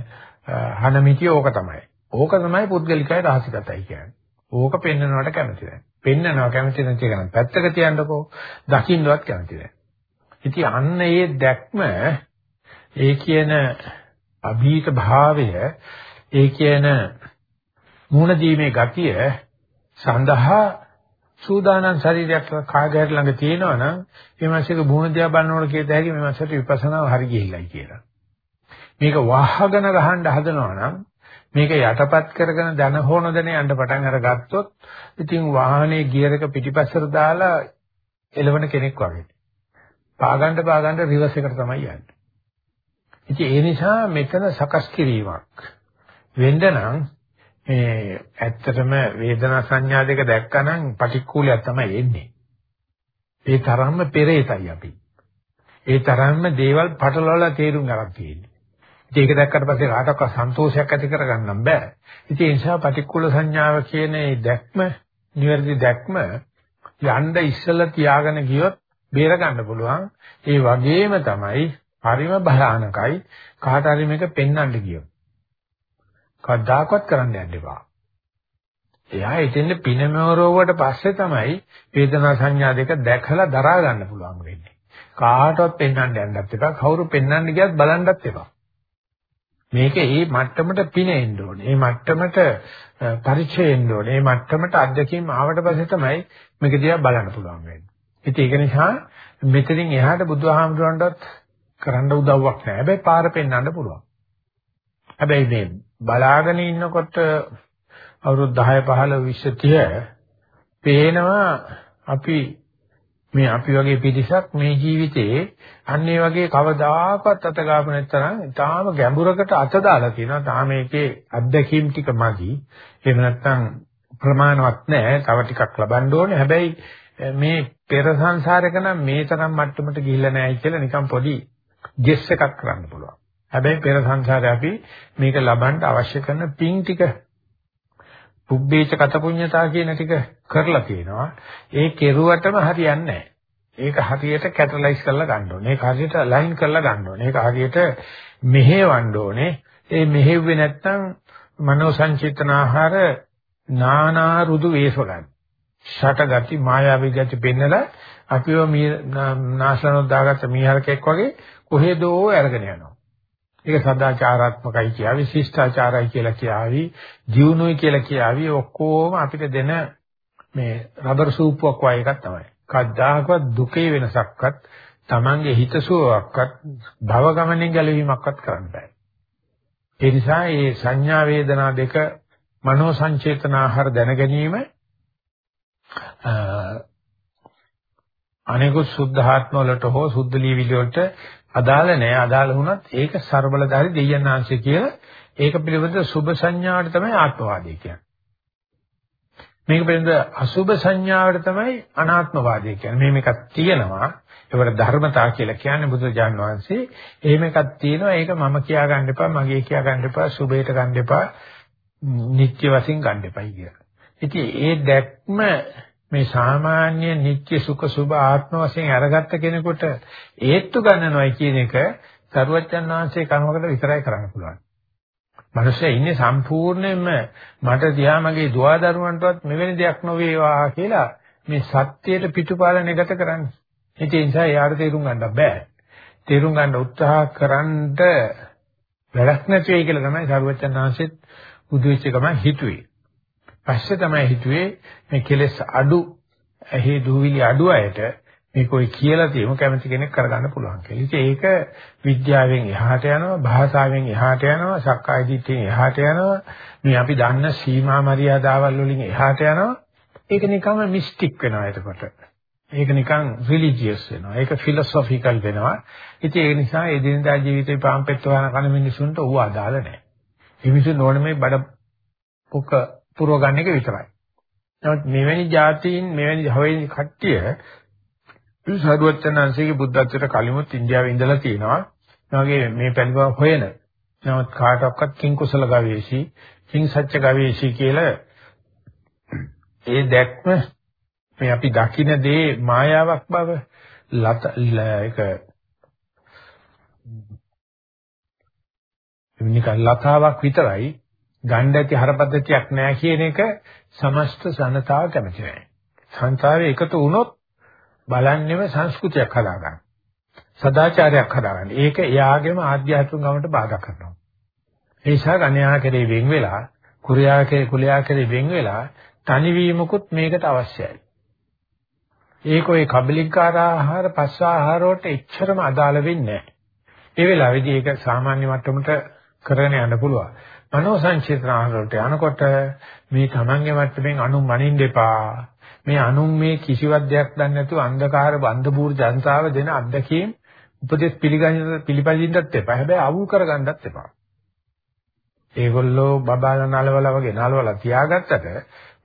හනමිතිය ඕක තමයි. ඕක තමයි පුද්ගලිකයි රහසිගතයි කියන්නේ. ඕක පෙන්වනවට කැමති නැහැ. පෙන්වනවා කැමති නැති එක නම් පැත්තක තියන්නකෝ. දකින්නවත් කැමති නැහැ. ඉතින් අන්න ඒ දැක්ම ඒ කියන අභීත භාවය ඒ කියන මුණ දීමේ ගතිය සඳහා සූදානම් ශරීරයක් කාගෑර ළඟ තියෙනවා නම් මේ මාසෙක මුණ දිහා බලනකොට කියත හැකි මේ මාසෙට විපස්සනාව හරි ගිහිල්ලයි කියලා. මේක වහගෙන ගහන්න හදනවා නම් මේක යටපත් කරගෙන දන හොන දන යන්න පටන් අරගත්තොත් ඉතින් වාහනේ ගියර් එක පිටිපස්සට දාලා එලවන කෙනෙක් වගේ. පාගන්න පාගන්න රිවර්ස් එකට තමයි යන්නේ. ඉතින් ඒ නිසා මෙතන සකස් කිරීමක් වෙන්න නම් මේ ඇත්තටම වේදනා සංඥා දෙක දැක්කනම් පටික්කුලයක් තමයි එන්නේ. ඒ තරම්ම පෙරේතයි අපි. ඒ තරම්ම දේවල් පටලවලා තේරුම් ගන්න තියෙන්නේ. ඉතින් ඒක දැක්කට පස්සේ කාටවත් සන්තෝෂයක් ඇති කරගන්න බෑ. ඉතින් ඒ නිසා පටික්කුල සංඥාව කියන ඒ දැක්ම, නිවැරදි දැක්ම යන්න ඉස්සෙල්ලා තියාගෙන ගියොත් බේර ගන්න පුළුවන්. ඒ වගේම තමයි හරිම භයානකයි කාට හරි මේක පෙන්වන්න ගියොත්. කවදාකවත් කරන්න යන්න එපා. එයා එතෙන්ද පිනමවරුවට පස්සේ තමයි වේදනා සංඥා දෙක දැකලා දරා ගන්න පුළුවන් වෙන්නේ. කාටවත් පෙන්වන්න යන්නත් එපා. කවුරු පෙන්වන්න ගියත් බලන්නත් එපා. මේක ඒ මට්ටමට පිනෙන්න ඕනේ. මේ මට්ටමට පරිචයෙන්න ඕනේ. මේ මට්ටමට අධ්‍යක්ීම් ආවට පස්සේ තමයි මේක දිහා බලන්න පුළුවන් වෙන්නේ. ඉතින් ඒක නිසා මෙතනින් එහාට බුදුහාමුදුරන්ටත් කරන්න උදව්වක් නැහැ. හැබැයි පාර පෙන්වන්න පුළුවන්. හැබැයි මේ බලාගෙන ඉන්නකොට අවුරුදු 10 15 20 30 පේනවා අපි මේ අපි වගේ පිරිසක් මේ ජීවිතේ අන්න ඒ වගේ කවදාකවත් අත ගාපු නැත්නම් තාම ගැඹුරකට අත දාලා තියෙනවා. තාම මේකේ අත්දැකීම් ටික මදි. එහෙම නැත්නම් ප්‍රමාණවත් නැහැ. තව ටිකක් ලබන්න ඕනේ. හැබැයි මේ පෙර සංසාරේක නම් මේ තරම් මට්ටමට ගිහිල්ලා නැහැ කියලා නිකන් පොඩි ගෙස් එකක් කරන්න පුළුවන්. හැබැයි පෙර සංසාරේ අපි මේක ලබන්න අවශ්‍ය කරන පින් ටික පුබ්බේච කතපුඤ්ඤතා කියන ටික කරලා තියෙනවා. ඒ කෙරුවටම හරියන්නේ නැහැ. ඒක හරියට කැටලයිස් කරලා ගන්න ඕනේ. ඒක හරියට ලයින් කරලා ගන්න ඕනේ. ඒක හරියට මෙහෙවන්න ඕනේ. ඒ මෙහෙව්වේ නැත්නම් මනෝ සංචේතන ආහාර නානා රුදු වේස ගන්න. ෂටගති මායාවී ගති පෙන්නලා අපිව මේ නාශනෝ දාගත්ත මීහරකෙක් වගේ කොහෙදෝ අරගෙන යනවා. ඒක සදාචාරාත්මකයි කියාවි, ශිෂ්ටාචාරයි කියලා කියාවි, ජීවුනොයි කියලා කියාවි ඔක්කොම අපිට දෙන මේ රබර් සූප්පුවක් වගේ එකක් තමයි. කද්දාකවත් දුකේ වෙනසක්වත් Tamange හිතසුවක්වත් භව ගමනේ ගැලවීමක්වත් කරන්න බෑ. ඒ නිසා මේ සංඥා වේදනා දෙක මනෝ සංචේතන ආහාර දැන ගැනීම අනිකුත් සුද්ධාත්ම වලට හෝ සුද්ධ ලීවිලි වලට අදාළ නැහැ. අදාළ වුණත් ඒක ਸਰබලධාරී දෙයයන් ආංශය කියලා ඒක පිළිබඳ සුභ සංඥාවට තමයි ආත්මවාදී කියන්නේ. මේක පිළිබඳ අසුභ සංඥාවට තමයි අනාත්මවාදී කියන්නේ. මේ මේකක් තියෙනවා. ඒකට ධර්මතා කියලා කියන්නේ බුදුජාන් වහන්සේ. එහෙම එකක් තියෙනවා. ඒක මම කියා ගන්න එපා, මගේ කියා ගන්න එපා, සුභයට ගන්න එපා, නිත්‍ය වශයෙන් ගන්න එපයි කියලා. ඉතින් ඒ දැක්ම මේ සාමාන්‍ය නිත්‍ය සුඛ සුභ ආත්ම වශයෙන් අරගත්ත කෙනෙකුට ඒත්තු ගන්නවයි කියන එක සරුවච්චන් වහන්සේ කර්මකට විතරයි කරන්න පුළුවන්. මිනිස්සයා ඉන්නේ සම්පූර්ණයෙන්ම මට දිහා මගේ දුවදරුවන්ටවත් මෙවැනි දෙයක් නොවේවා කියලා මේ සත්‍යයට පිටුපාලනය ගත කරන්නේ. ඒ නිසා යාර තේරුම් ගන්න බෑ. තේරුම් ගන්න උත්සාහ කරන්ඩ වැඩක් නැති වෙයි කියලා තමයි සරුවච්චන් වහන්සේත් බුදු වෙච්ච ගමන් හිතුවේ. පස්සේ තමයි හිතුවේ මේ කෙලෙස් අඩු ඇහි දුවිලි අඩු අයට මේක ඔය කියලා තියෙමු කැමති කෙනෙක් කරගන්න පුළුවන් කියලා. ඉතින් ඒක විද්‍යාවෙන් එහාට යනවා, භාෂාවෙන් එහාට යනවා, සක්කාය දිට්ඨියෙන් එහාට යනවා. මේ අපි දන්න සීමා මරියාදාවල් වලින් එහාට යනවා. ඒක නිකම්ම මිස්ටික් වෙනවා එතකොට. ඒක නිකන් රිලිජියස් වෙනවා. ඒක ෆිලොසොෆිකල් වෙනවා. ඉතින් ඒ නිසා එදිනදා ජීවිතේ පාම්පෙත් වහන කන මිනිසුන්ට ඌ අදාළ නැහැ. මේ මිනිසුන් ඕනේ මේ බඩ පොක පුරව ගන්න එක විතරයි. නමුත් මෙවැනි જાතීන් මෙවැනි හොයන කට්ටිය සාදුවචනංශයේ බුද්ධත්වයට කලිමුත් ඉන්දියාවේ ඉඳලා තියෙනවා. ඒ මේ පැලිව හොයන. නමුත් කාටවත් කිං කුසල ගවේෂී, කිං සත්‍ය ගවේෂී කියලා ඒ දැක්ම මේ අපි දකින දේ මායාවක් බව ලත ඒක නිකන් ලතාවක් විතරයි ගණ්ඩ ඇති හරපද්ධතියක් නැහැ කියන එක සමස්ත ජනතාව කැමති නැහැ. සංසාරේ එකතු වුණොත් බලන්නේම සංස්කෘතියක් හදාගන්න. සදාචාරයක් හදාගන්න. ඒක එයාගේම ආධ්‍යාත්මික ගමනට බාධා කරනවා. ඒ නිසා ගණ්‍යා කෙරේ වෙන් වෙලා, කුරයා කෙරේ කුලයා කෙරේ වෙන් වෙලා තනිවීමකුත් මේකට අවශ්‍යයි. ඒක ඔය කබලිකාර ආහාර, පස්ස ආහාර වලට එච්චරම අදාළ වෙන්නේ නැහැ. ඒ වෙලාවේදී ඒක සාමාන්‍ය මට්ටමට කරගෙන යන්න පුළුවන්. මනෝ සංචේතන ආහාරවලට යනකොට මේ Tamange මට්ටමින් අනුන් මනින්න එපා. මේ අනුන් මේ කිසිවක් දෙයක් දන්නේ නැතුව අන්ධකාර බන්ධබූර් ජනතාව දෙන අත්දැකීම් උපදෙස් පිළිගන්න පිළිපදින්නත් එපා. හැබැයි අවුල් කරගන්නත් එපා. ඒගොල්ලෝ බබාලා නලවලා වගේ නලවලා තියාගත්තට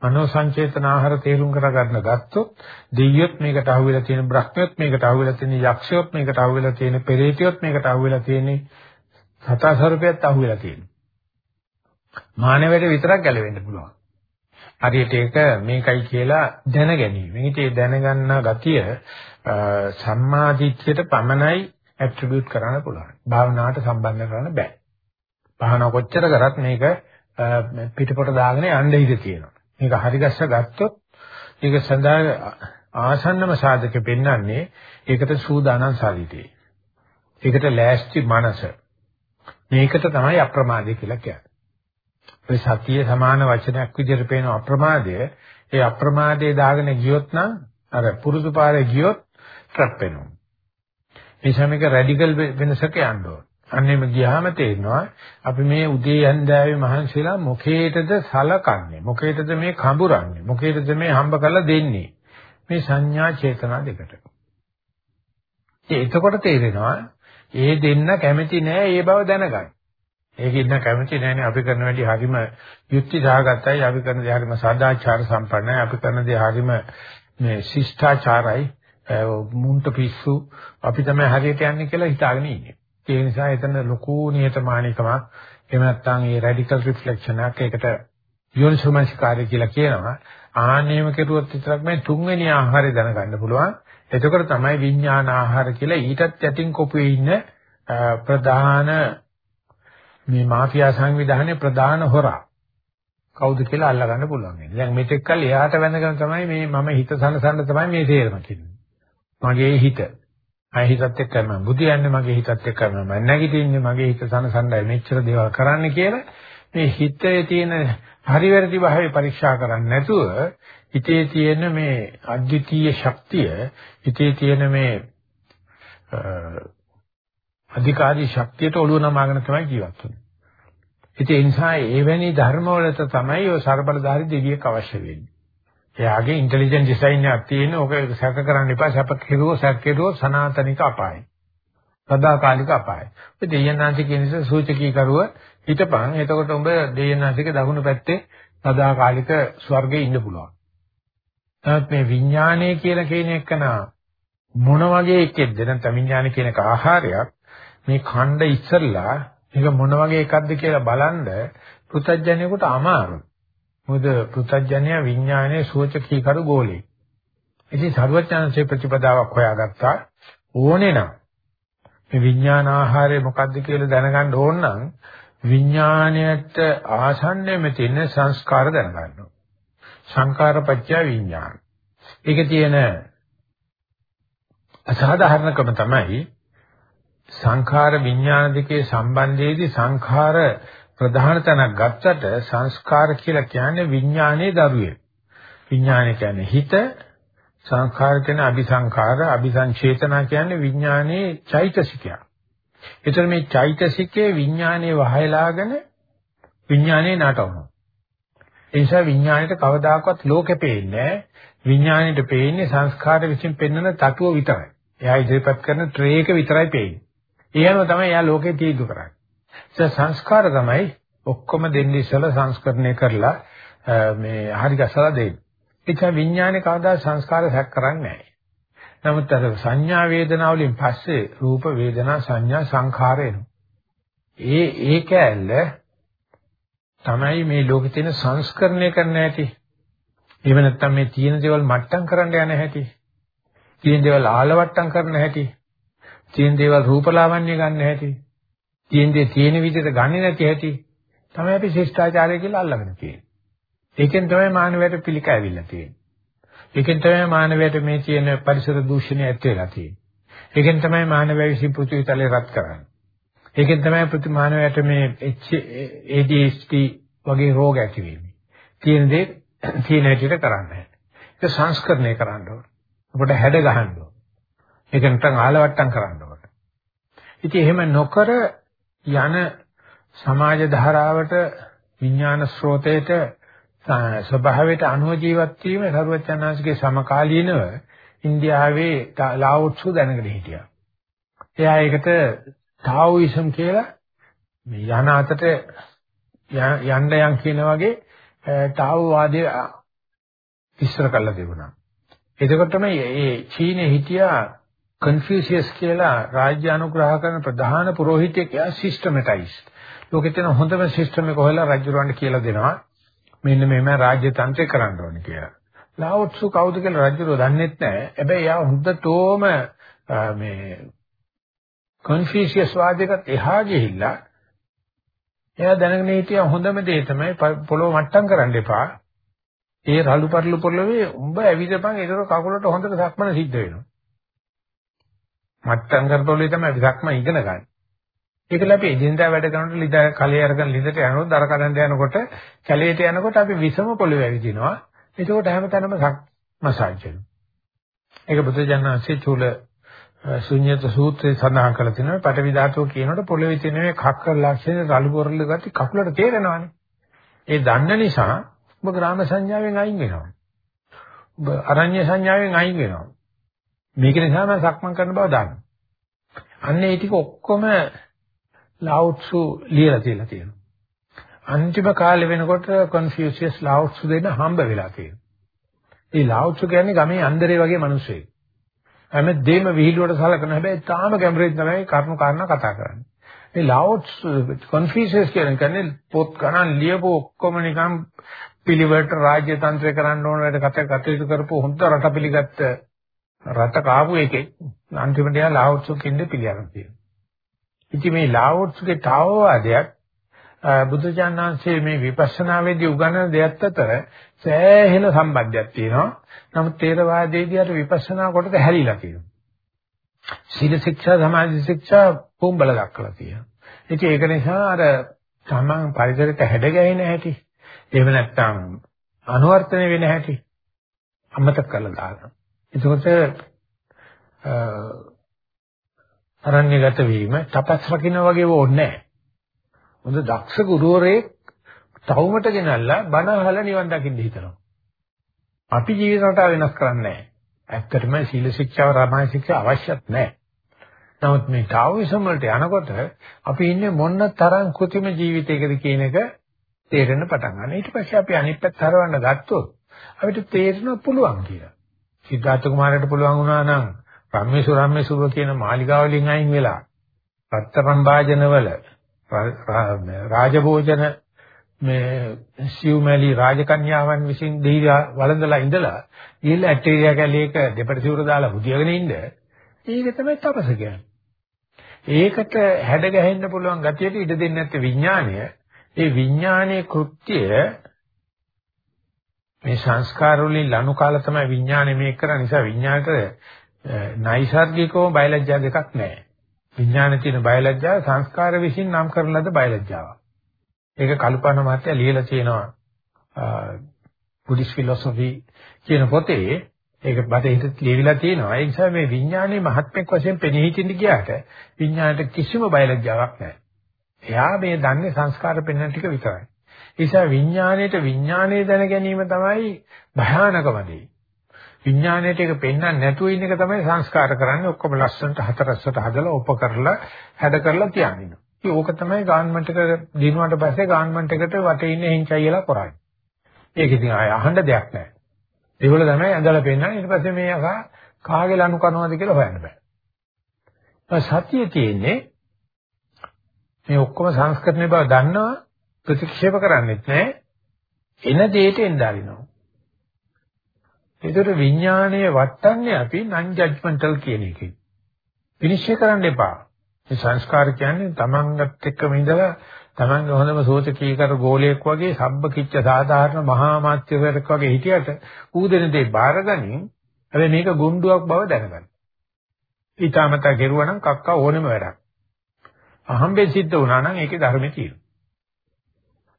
මනෝ සංචේතන ආහාර තේරුම් කරගන්න ගත්තොත් දෙයියොත් මේකට අහුවෙලා තියෙන බ්‍රහ්මියොත් මේකට අහුවෙලා තියෙන යක්ෂයොත් මේකට අහුවෙලා තියෙන පෙරේතයොත් මේකට අහුවෙලා තියෙන සතා සර්පයත් අහුවෙලා තියෙනවා. මානවයට විතරක් ගැලවෙන්න පුළුවන්. හරියට ඒක මේකයි කියලා දැන ගැනීම. ඉතින් ඒ දැනගන්න ගතිය සම්මාදිට්ඨියට පමණයි ඇට්‍රිබියුට් කරන්න පුළුවන්. භාවනාවට සම්බන්ධ කරන්න බෑ. භාවනාව කොච්චර කරත් මේක පිටපොට දාගෙන යන්න ඉඩ තියෙනවා. මේක හරි ගැස්ස ගත්තොත් ඒක සඳහා ආසන්නම සාධක පෙන්වන්නේ ඒකට සූදානම් ශරීරය. ඒකට ලෑස්ති මනස. මේකට තමයි අප්‍රමාදය කියලා කියන්නේ. ඔය සතිය සමාන වචනයක් විදිහට පේන අප්‍රමාදය ඒ අප්‍රමාදයේ දාගෙන ගියොත් නම් අර පුරුදු පාරේ ගියොත් ට්‍රැප් වෙනවා. ඒ සමේක රැඩිකල් වෙනසක යන්න ඕන. අන්නේම ගියාම තේරෙනවා අපි මේ උදේ හන්දෑවේ මහන්සිලා මොකේටද සලකන්නේ මොකේටද මේ කඹරන්නේ මොකේටද මේ හම්බ කරලා දෙන්නේ මේ සංඥා චේතනා දෙකට. ඒ එතකොට තේරෙනවා ඒ දෙන්න කැමති නෑ ඒ බව දැනගන්න. ඒක ඉන්න කැමති නෑනේ අපි කරන වැඩි හරිම යුක්ති සහගතයි අපි කරන දේ හරිම සදාචාර සම්පන්නයි. අපි කරන දේ හරිම මේ ශිෂ්ටාචාරයි. මුන්ට පිස්සු. අපි තමයි හරියට යන්නේ කියලා හිතාගෙන ඉන්නේ. ඒ නිසා එතන ලොකු නියතමානීකමක් එහෙම නැත්නම් ඒ රැඩිකල් රිෆ්ලෙක්ෂන් එකක්. ඒකට යෝනිසෝමනසිකාරය කියලා කියනවා. ආහනේම කෙරුවොත් විතරක් මේ තුන්වෙනි ආහාරය දැනගන්න පුළුවන්. එතකොට තමයි විඥාන ආහාර කියලා ඊටත් යටින් කොපුවේ ඉන්න ප්‍රධාන මේ මාෆියා සංවිධානයේ ප්‍රධාන හොරා කවුද කියලා අල්ලගන්න පුළුවන්. දැන් මෙතෙක් කල් එයාට වැඳගෙන තමයි මේ මම හිත සනසන්න තමයි මේ තේරම කියන්නේ. මගේ හිත. අය හිතත් එක්කම බුදියන්නේ මගේ හිතත් එක්කම මම නැගිටින්නේ මගේ හිත සනසන්නයි මෙච්චර දේවල් කරන්න කියලා මේ හිතේ තියෙන හරිවැරදි භාවය පරීක්ෂා කරන්නේ නැතුව හිතේ තියෙන මේ අද්විතීය ශක්තිය හිතේ තියෙන මේ අධිකාරී ශක්තියට ඔළුව නමාගෙන තමයි ජීවත් වෙන්නේ. ඉතින් ඒ නිසා එවැනි ධර්මවලට තමයි ඔය ਸਰබලධාරී දෙවියෙක් අවශ්‍ය වෙන්නේ. එයාගේ ඉන්ටෙලිජන්ට් ඩිසයින් එකක් තියෙන ඕක සැක කරන්න එපා සැප කෙරුවෝ සැක කෙරුවෝ සනාතනික අපායයි. සදාකාලික අපායයි. ඔය දෙයයන්ාන්ති කියන නිසා සූචකී කරුව හිටපන් එතකොට උඹ දෙයයන්ාන්තික දකුණු පැත්තේ සදාකාලික ස්වර්ගයේ ඉන්න පුළුවන්. නමුත් මේ විඥානය කියලා කියන එක මොන වගේ එකෙක්ද නැත්නම් විඥාන කියන එක ආහාරයක් මේ ඛණ්ඩ ඉස්සල්ලා ඒක මොන වගේ එකක්ද කියලා බලන්න පෘථජ්ජනයෙකුට අමාරුයි. මොකද පෘථජ්ජනය විඥානයේ සුවචකීකරු ගෝලී. ඉතින් සරුවචනසේ ප්‍රතිපදාවක් හොයාගත්තා ඕනේ නම් මේ විඥාන ආහාරය මොකද්ද කියලා දැනගන්න ඕන නම් විඥාණයට ආසන්නයේම තියෙන සංස්කාර දැනගන්න ඕන. සංකාරපච්චය විඥාන. ඒකේ තියෙන අසාධාරණකම තමයි සංඛාර විඥාන දෙකේ සම්බන්ධයේදී සංඛාර ප්‍රධාන තැනක් ගත්තට සංස්කාර කියලා කියන්නේ විඥානයේ දරුවේ. විඥානය කියන්නේ හිත සංඛාර කියන්නේ අபிසංඛාර අபிසංචේතනා කියන්නේ විඥානයේ චෛතසිකය. ඒතර මේ චෛතසිකයේ විඥානයේ වහයලාගෙන විඥානයේ නටවනවා. ඒ නිසා විඥාණයට කවදාකවත් ලෝකෙ පේන්නේ නැහැ. විඥාණයට පේන්නේ සංස්කාර විසින් පෙන්වන තතුව විතරයි. එයා ඉදිරිපත් කරන ට්‍රේ එක විතරයි පේන්නේ. ඒ අනුව තමයි එයා ලෝකේ තීන්දුව කරන්නේ. ඒ සංස්කාර තමයි ඔක්කොම දෙන්නේ ඉස්සලා සංස්කරණය කරලා මේ හරි ගසලා දෙන්නේ. ඒක විඥානේ කවදා සංස්කාර සැක කරන්නේ නැහැ. නමුත් අර සංඥා වේදනා වලින් පස්සේ රූප වේදනා සංඥා සංඛාර එනවා. ඒ ඒක ඇල්ල තමයි මේ ලෝකේ තියෙන සංස්කරණය කරන්න ඇති. එහෙම නැත්නම් මේ තියෙන දේවල් මට්ටම් කරන්න යන හැටි. තියෙන දේවල් ආලවට්ටම් කරන හැටි. තියෙන දේවල් රූපලාවන්‍ය ගන්න හැටි. තියෙන දේ තියෙන විදිහට ගන්නේ නැති හැටි තමයි අපි ශිෂ්ටාචාරය කියලා අල්ලගෙන තියෙන්නේ. ඒකෙන් තමයි මානවයට පිළිකා ඇවිල්ලා තියෙන්නේ. ඒකෙන් තමයි මානවයට මේ තියෙන පරිසර දූෂණය ඇති වෙලා තියෙන්නේ. ඒකෙන් තමයි මානවය විසින් පෘථිවි තලය රත් කරන්නේ. ඒකෙන් තමයි ප්‍රතිමානවයට මේ ADHD වගේ රෝග ඇති වෙන්නේ. තියෙන දේ තියෙන හැටියට කරන්නේ. ඒක සංස්කරණය කරන්න ඕන. අපිට හැඩ ගහන්න ඕන. ඒක නැත්නම් ආලවට්ටම් කරන්න ඕන. ඉතින් එහෙම නොකර යන සමාජ ධාරාවට විඥාන ස්රෝතයට ස්වභාවයට අනුව ජීවත් වීම සරුවචනාංශගේ සමකාලීනව ඉන්දියාවේ ලාවුත්සු දැනගෙන හිටියා. එයා ඒකට තාවුයිසම් කියලා මේ යන අතට යන්න යන් කියන වගේ තාවු වාදය ඉස්සර කළා තිබුණා. එතකොට තමයි මේ චීනේ හිටියා කන්ෆියුසියස් කියලා රාජ්‍ය අනුග්‍රහ කරන ප්‍රධාන පුරোহিතයෙක් එයා සිස්ටමැටයිස්. ලෝකෙ තියෙන හොඳම සිස්ටම් එක හොයලා රජුරවන්ට කියලා දෙනවා. මෙන්න මෙහෙම රාජ්‍ය තන්ත්‍රය කරන්න ඕනේ කියලා. ලාවොත්සු කවුද කියලා රජුරෝ දන්නෙත් නැහැ. හැබැයි යා හොඳටම මේ කන්ෆියුසියස් වාදයකට එහා ගිහිල්ලා එයා දැනගෙන හිටියා හොඳම දේ තමයි පොළොව මට්ටම් කරන්න එපා. ඒ රළු පරිලු පොළොවේ උඹ ඇවිදපන් ඒතර කකුලට හොඳට සක්මන සිද්ධ වෙනවා. මට්ටම් කරපොළොවේ තමයි සක්මන ඉගෙන ගන්න. ඒකල අපි එදිනදා වැඩ කරනකොට ලිද කලයේ අරගෙන ලිදට යනකොට දර කඩන්න යනකොට කැලේට යනකොට අපි විසම පොළොවේ ඇවිදිනවා. එතකොට හැමතැනම මසාජ් වෙනවා. ඒක බුදුජානනාංශයේ චූල ශුන්්‍යත සූත්‍රයේ සඳහන් කරලා තිනවා පටවි ධාතුව කියනකොට පොළොවේ තියෙන මේ කක්ක ලක්ෂණ රළු පොරළු ගති කකුලට තේරෙනවානේ. ඒ දන්න නිසා ඔබ ග්‍රාම සංඥාවෙන් අයින් වෙනවා. ඔබ අරඤ්‍ය සංඥාවෙන් අයින් වෙනවා. මේක නිසා මම සක්මන් කරන බව දන්නවා. අන්න ඒ ටික ඔක්කොම ලාවුත්සු ලියලා තියලා තියෙනවා. අන්තිම කාලේ වෙනකොට කන්ෆියුසියස් ලාවුත්සු දෙන්න හම්බ වෙලා තියෙනවා. ඒ ලාවුත්සු කියන්නේ ගමේ අන්දරේ වගේ මිනිස්සෙක්. හැමදේම විහිළුවට සලකන හැබැයි තාම ගැඹුරින් තමයි කරුණු කාරණා කතා කරන්නේ. මේ ලාවුත්සු කන්ෆියුසියස් කියන්නේ පොත් ගණන් ලියපු ඔක්කොම නිකන් පිළිවෙලට රාජ්‍ය තන්ත්‍රය කරන්න ඕන වැඩ කතා කටයුතු කරපු හොඳ රට පිළිගත්ත රට කාපු එකේ අන්තිමට යා ලාවුත්සු කියන්නේ පිළිගන්න තියෙනවා. ඉතින් මේ ලාවෝට්ස්ගේ තාවවාදයක් බුදුචානන්සේ මේ විපස්සනාවේදී උගන්වන දෙයත් අතර සෑහෙන සම්බන්ධයක් තියෙනවා. නමුත් තේරවාදයේදී අර විපස්සනා කොටද හැලිලා තියෙනවා. සීල ශික්ෂා සමාධි ශික්ෂා පොම්බල දක්වලා තියෙනවා. ඉතින් ඒක නිසා අර තමන් පරිසරයට හැඩ ගැහෙන හැටි එහෙම නැත්නම් අනුවර්තනය වෙන හැටි අමතක කරලා දානවා. ඒකෝට අරණ්‍යගත වීම තපස් රකින්න වගේ ඕනේ නැහැ. හොඳ දක්ෂ ගුරුවරයෙක් තවුමට ගෙනල්ලා බණ අහලා නිවන් දකින්න හිතනවා. අපි ජීවිත රටාව වෙනස් කරන්නේ නැහැ. ඇත්තටම සීල ශික්ෂාව රාමාය ශික්ෂා අවශ්‍යත් නැහැ. නමුත් මේ ටාවිසම් වලට යනකොට අපි ඉන්නේ මොන තරම් කෘතිම ජීවිතයකද කියන එක තේරෙන්න පටන් ගන්නවා. ඊට පස්සේ අපි අනිත් පැත්ත හරවන්න ගත්තොත් අපිට තේරෙන්න පුළුවන් කියලා. සිද්ධාර්ථ කුමාරයට පුළුවන් වුණා නම් රම්මේසු රම්මේසුව කියන මාලිගාවලින් අයින් වෙලා රත්තරන් භාජනවල රාජභෝජන මේ සිව්මැලි රාජකන්‍යාවන් විසින් දෙහි වළඳලා ඉඳලා ගිහිල්ලා ඇටේරියා කැලේක දෙපට සිවුර දාලා බුදියාගෙන ඉන්න ඒක තමයි තපස කියන්නේ. ඒකට හැඩ ගැහෙන්න පුළුවන් ගතියට ඉඩ දෙන්නේ නැත්te විඥාණය. ඒ විඥානයේ කෘත්‍යය මේ සංස්කාර වලින් ලනු කාල තමයි විඥානය මේක කරන නිසා විඥානට නයිසાર્ගිකව බයලජ්ජා දෙකක් නැහැ. විඥානයේ තියෙන බයලජ්ජාව සංස්කාර විසින් නම් කරන ලද බයලජ්ජාවක්. ඒක කල්පනා මාත්‍ය ලියලා තියෙනවා බුද්දිස් ෆිලොසොෆි කියන පොතේ ඒක බටහිර ලියවිලා තියෙනවා. ඒ නිසා මේ විඥානයේ මහත්මයක් වශයෙන් පෙනී හිටින්න ගියාට විඥානයට කිසිම බයලජ්ජාවක් නැහැ. එයා මේ දන්නේ සංස්කාර පෙන්වන ටික විතරයි. ඒ නිසා විඥාණයට විඥානයේ දැන ගැනීම තමයි භයානකම දේ. විඥාණයට ඒක පෙන්වන්න නැතුව ඉන්න එක තමයි සංස්කාර කරන්නේ. ඔක්කොම ලස්සනට හතරස්සට හදලා උප කරලා හැඩ කරලා තියන්නේ. ඉතින් ඕක තමයි ගාන්මන්ට් එක දිනුවාට පස්සේ ගාන්මන්ට් එකට වටේ ඉන්න හිංචයිලා කරන්නේ. ඒක ඉතින් ආය අහන්න දෙයක් නැහැ. ඒගොල්ලෝ තමයි ඇඳලා පෙන්නන්නේ. ඊට පස්සේ මේ අකා කාගේ ලනු කරනවද කියලා හොයන්න බෑ. සතිය තියෙන්නේ මේ ඔක්කොම සංස්කරණය බව දන්නවා ප්‍රතික්ෂේප කරන්නේත් නැහැ. එන දෙයට එන්දාරිනවා. ඒතර විඥාණය වටන්නේ අපි non judgmental කියන එකෙන්. විනිශ්චය කරන්න එපා. මේ සංස්කාර කියන්නේ තමන්ගත් එක්කම ඉඳලා තමන්ගේ හොඳම සෝචකීකර ගෝලයක් වගේ සබ්බ කිච්ච සාධාරණ මහා මාත්‍යවරයෙක් වගේ හිටියට ඌ දෙන දේ බාරගනින් හැබැයි මේක ගුණ්ඩුවක් බව දැනගන්න. ඊටමතා කෙරුවා නම් කක්ක ඕනෙම වැඩක්. අහම්බෙන් සිද්ධ වුණා නම් ඒකේ ධර්මයේ තියෙනවා.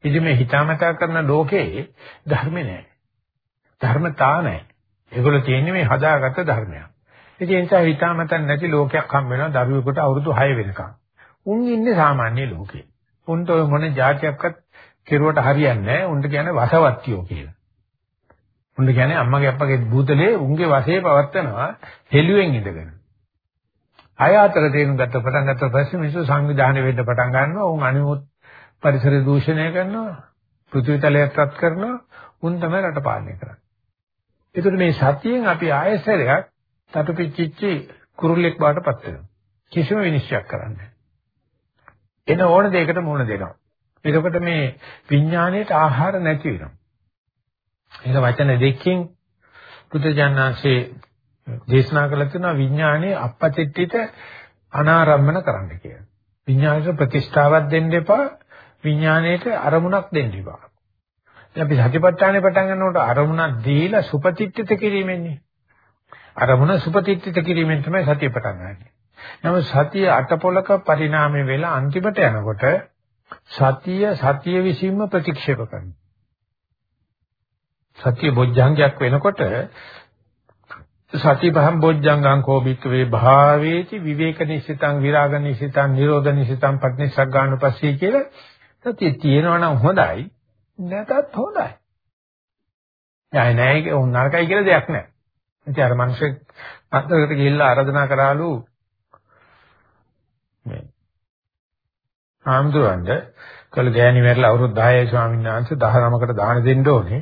ඉතින් මේ හිතාමතා කරන ලෝකේ ධර්මේ නැහැ. ධර්මතා නැහැ. ඒගොල්ලෝ තියෙන්නේ මේ හදාගත්ත ධර්මයක්. ඉතින් ඒ නිසා හිතාමතන් නැති ලෝකයක් හම් වෙනවා දරුවෙකුට අවුරුදු 6 වෙනකම්. උන් ඉන්නේ සාමාන්‍ය ලෝකේ. උන්ට ඔය මොන જાතියක්වත් කෙරුවට හරියන්නේ නැහැ. උන්ට කියන්නේ වසවත්තියෝ කියලා. උන්ට කියන්නේ අම්මගේ අප්පගේ භූතලේ උන්ගේ වශයේ පවත්නවා හෙළුවෙන් ඉඳගෙන. අය අතර තේරුම් ගත්ත පටන් ගත්ත පස්සේ මිනිස්සු සංවිධානය වෙන්න පටන් ගන්නවා. උන් අනිමුත් පරිසර දූෂණය කරනවා. පෘථිවි තලයට රත් කරනවා. උන් තමයි රට පාලනය කරන්නේ. ඒකට මේ සතියෙන් අපි ආයසරයක් තටු පිච්චිච්චි කුරුල්ලෙක් බවට පත් වෙනවා. කිසිම විනිශ්චයක් කරන්නේ එන ඕන දෙයකට මුහුණ දෙනවා. එතකොට මේ විඥාණයට ආහාර නැති වෙනවා. ඒක වචන දෙකකින් බුදුජානනාංශේ දේශනා කළ තියෙනවා විඥාණය අපපතිට්ඨිත අනාරම්මන කරන්න කියලා. විඥාණයට ප්‍රතිෂ්ඨාවක් දෙන්න එපා විඥාණයට අරමුණක් දෙන්න එපා. දැන් අපි සතිපට්ඨානේ පටන් ගන්නකොට අරමුණක් දීලා සුපතිට්ඨිත කිරීමෙන්නේ. අරමුණ සුපතිත්ත්‍ිත කිරීමෙන් තමයි සතිය පටන් ගන්නෙ. නමුත් සතිය අටපොලක පරිණාමය වෙලා අන්තිමට යනකොට සතිය සතිය විසින්ම ප්‍රතික්ෂේප කරනවා. සතිය බොජ්ජංගයක් වෙනකොට සති බහම් බොජ්ජංගං කෝබික වේ භාවේති විවේක නිසිතං විරාග නිසිතං නිරෝධ නිසිතං පටිච්චසග්ගානුපස්සී කියලා සතිය තියෙනවා නම් හොඳයි නැතත් හොඳයි. යයි නැහැ ඒක නරකයි කියලා දෙයක් නැහැ. ඉතින් අර මිනිස්සු අත්දැකකට ගිහිල්ලා ආරාධනා කරාලු මේ ආම්දුරන්ට කල් ගෑණි මැරලා අවුරුදු 10යි ස්වාමීන් වහන්සේ 19කට දාන දෙන්න ඕනේ.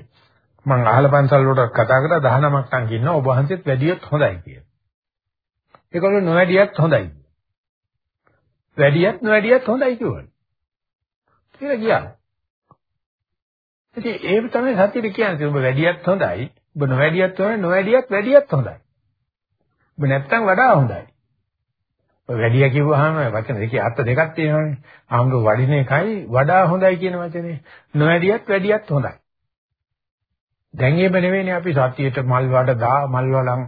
මං අහල පන්සල් වලට කතා කරලා 19ක් නම් කියනවා ඔබ වහන්සේත් වැඩියොත් හොඳයි කියලා. ඒගොල්ලෝ නොවැඩියත් හොඳයි. වැඩියත් නොවැඩියත් හොඳයි කිව්වා. කියලා ගියා. ඉතින් ඒක තමයි සත්‍යෙට කියන්නේ. ඔබ වැඩියත් හොඳයි. ඔබ නොවැඩියත් හොඳයි නොවැඩියත් වැඩියත් හොඳයි. ඔබ නැත්තම් වඩා හොඳයි. ඔය වැඩිය කිව්වහම වචන දෙකේ අර්ථ දෙකක් තියෙනවානේ. ආම්දු වඩින එකයි වඩා හොඳයි කියන වචනේ. නොවැඩියත් වැඩියත් හොඳයි. දැන් එහෙම නෙවෙයිනේ අපි සතියේට මල් වඩ දා මල් වලන්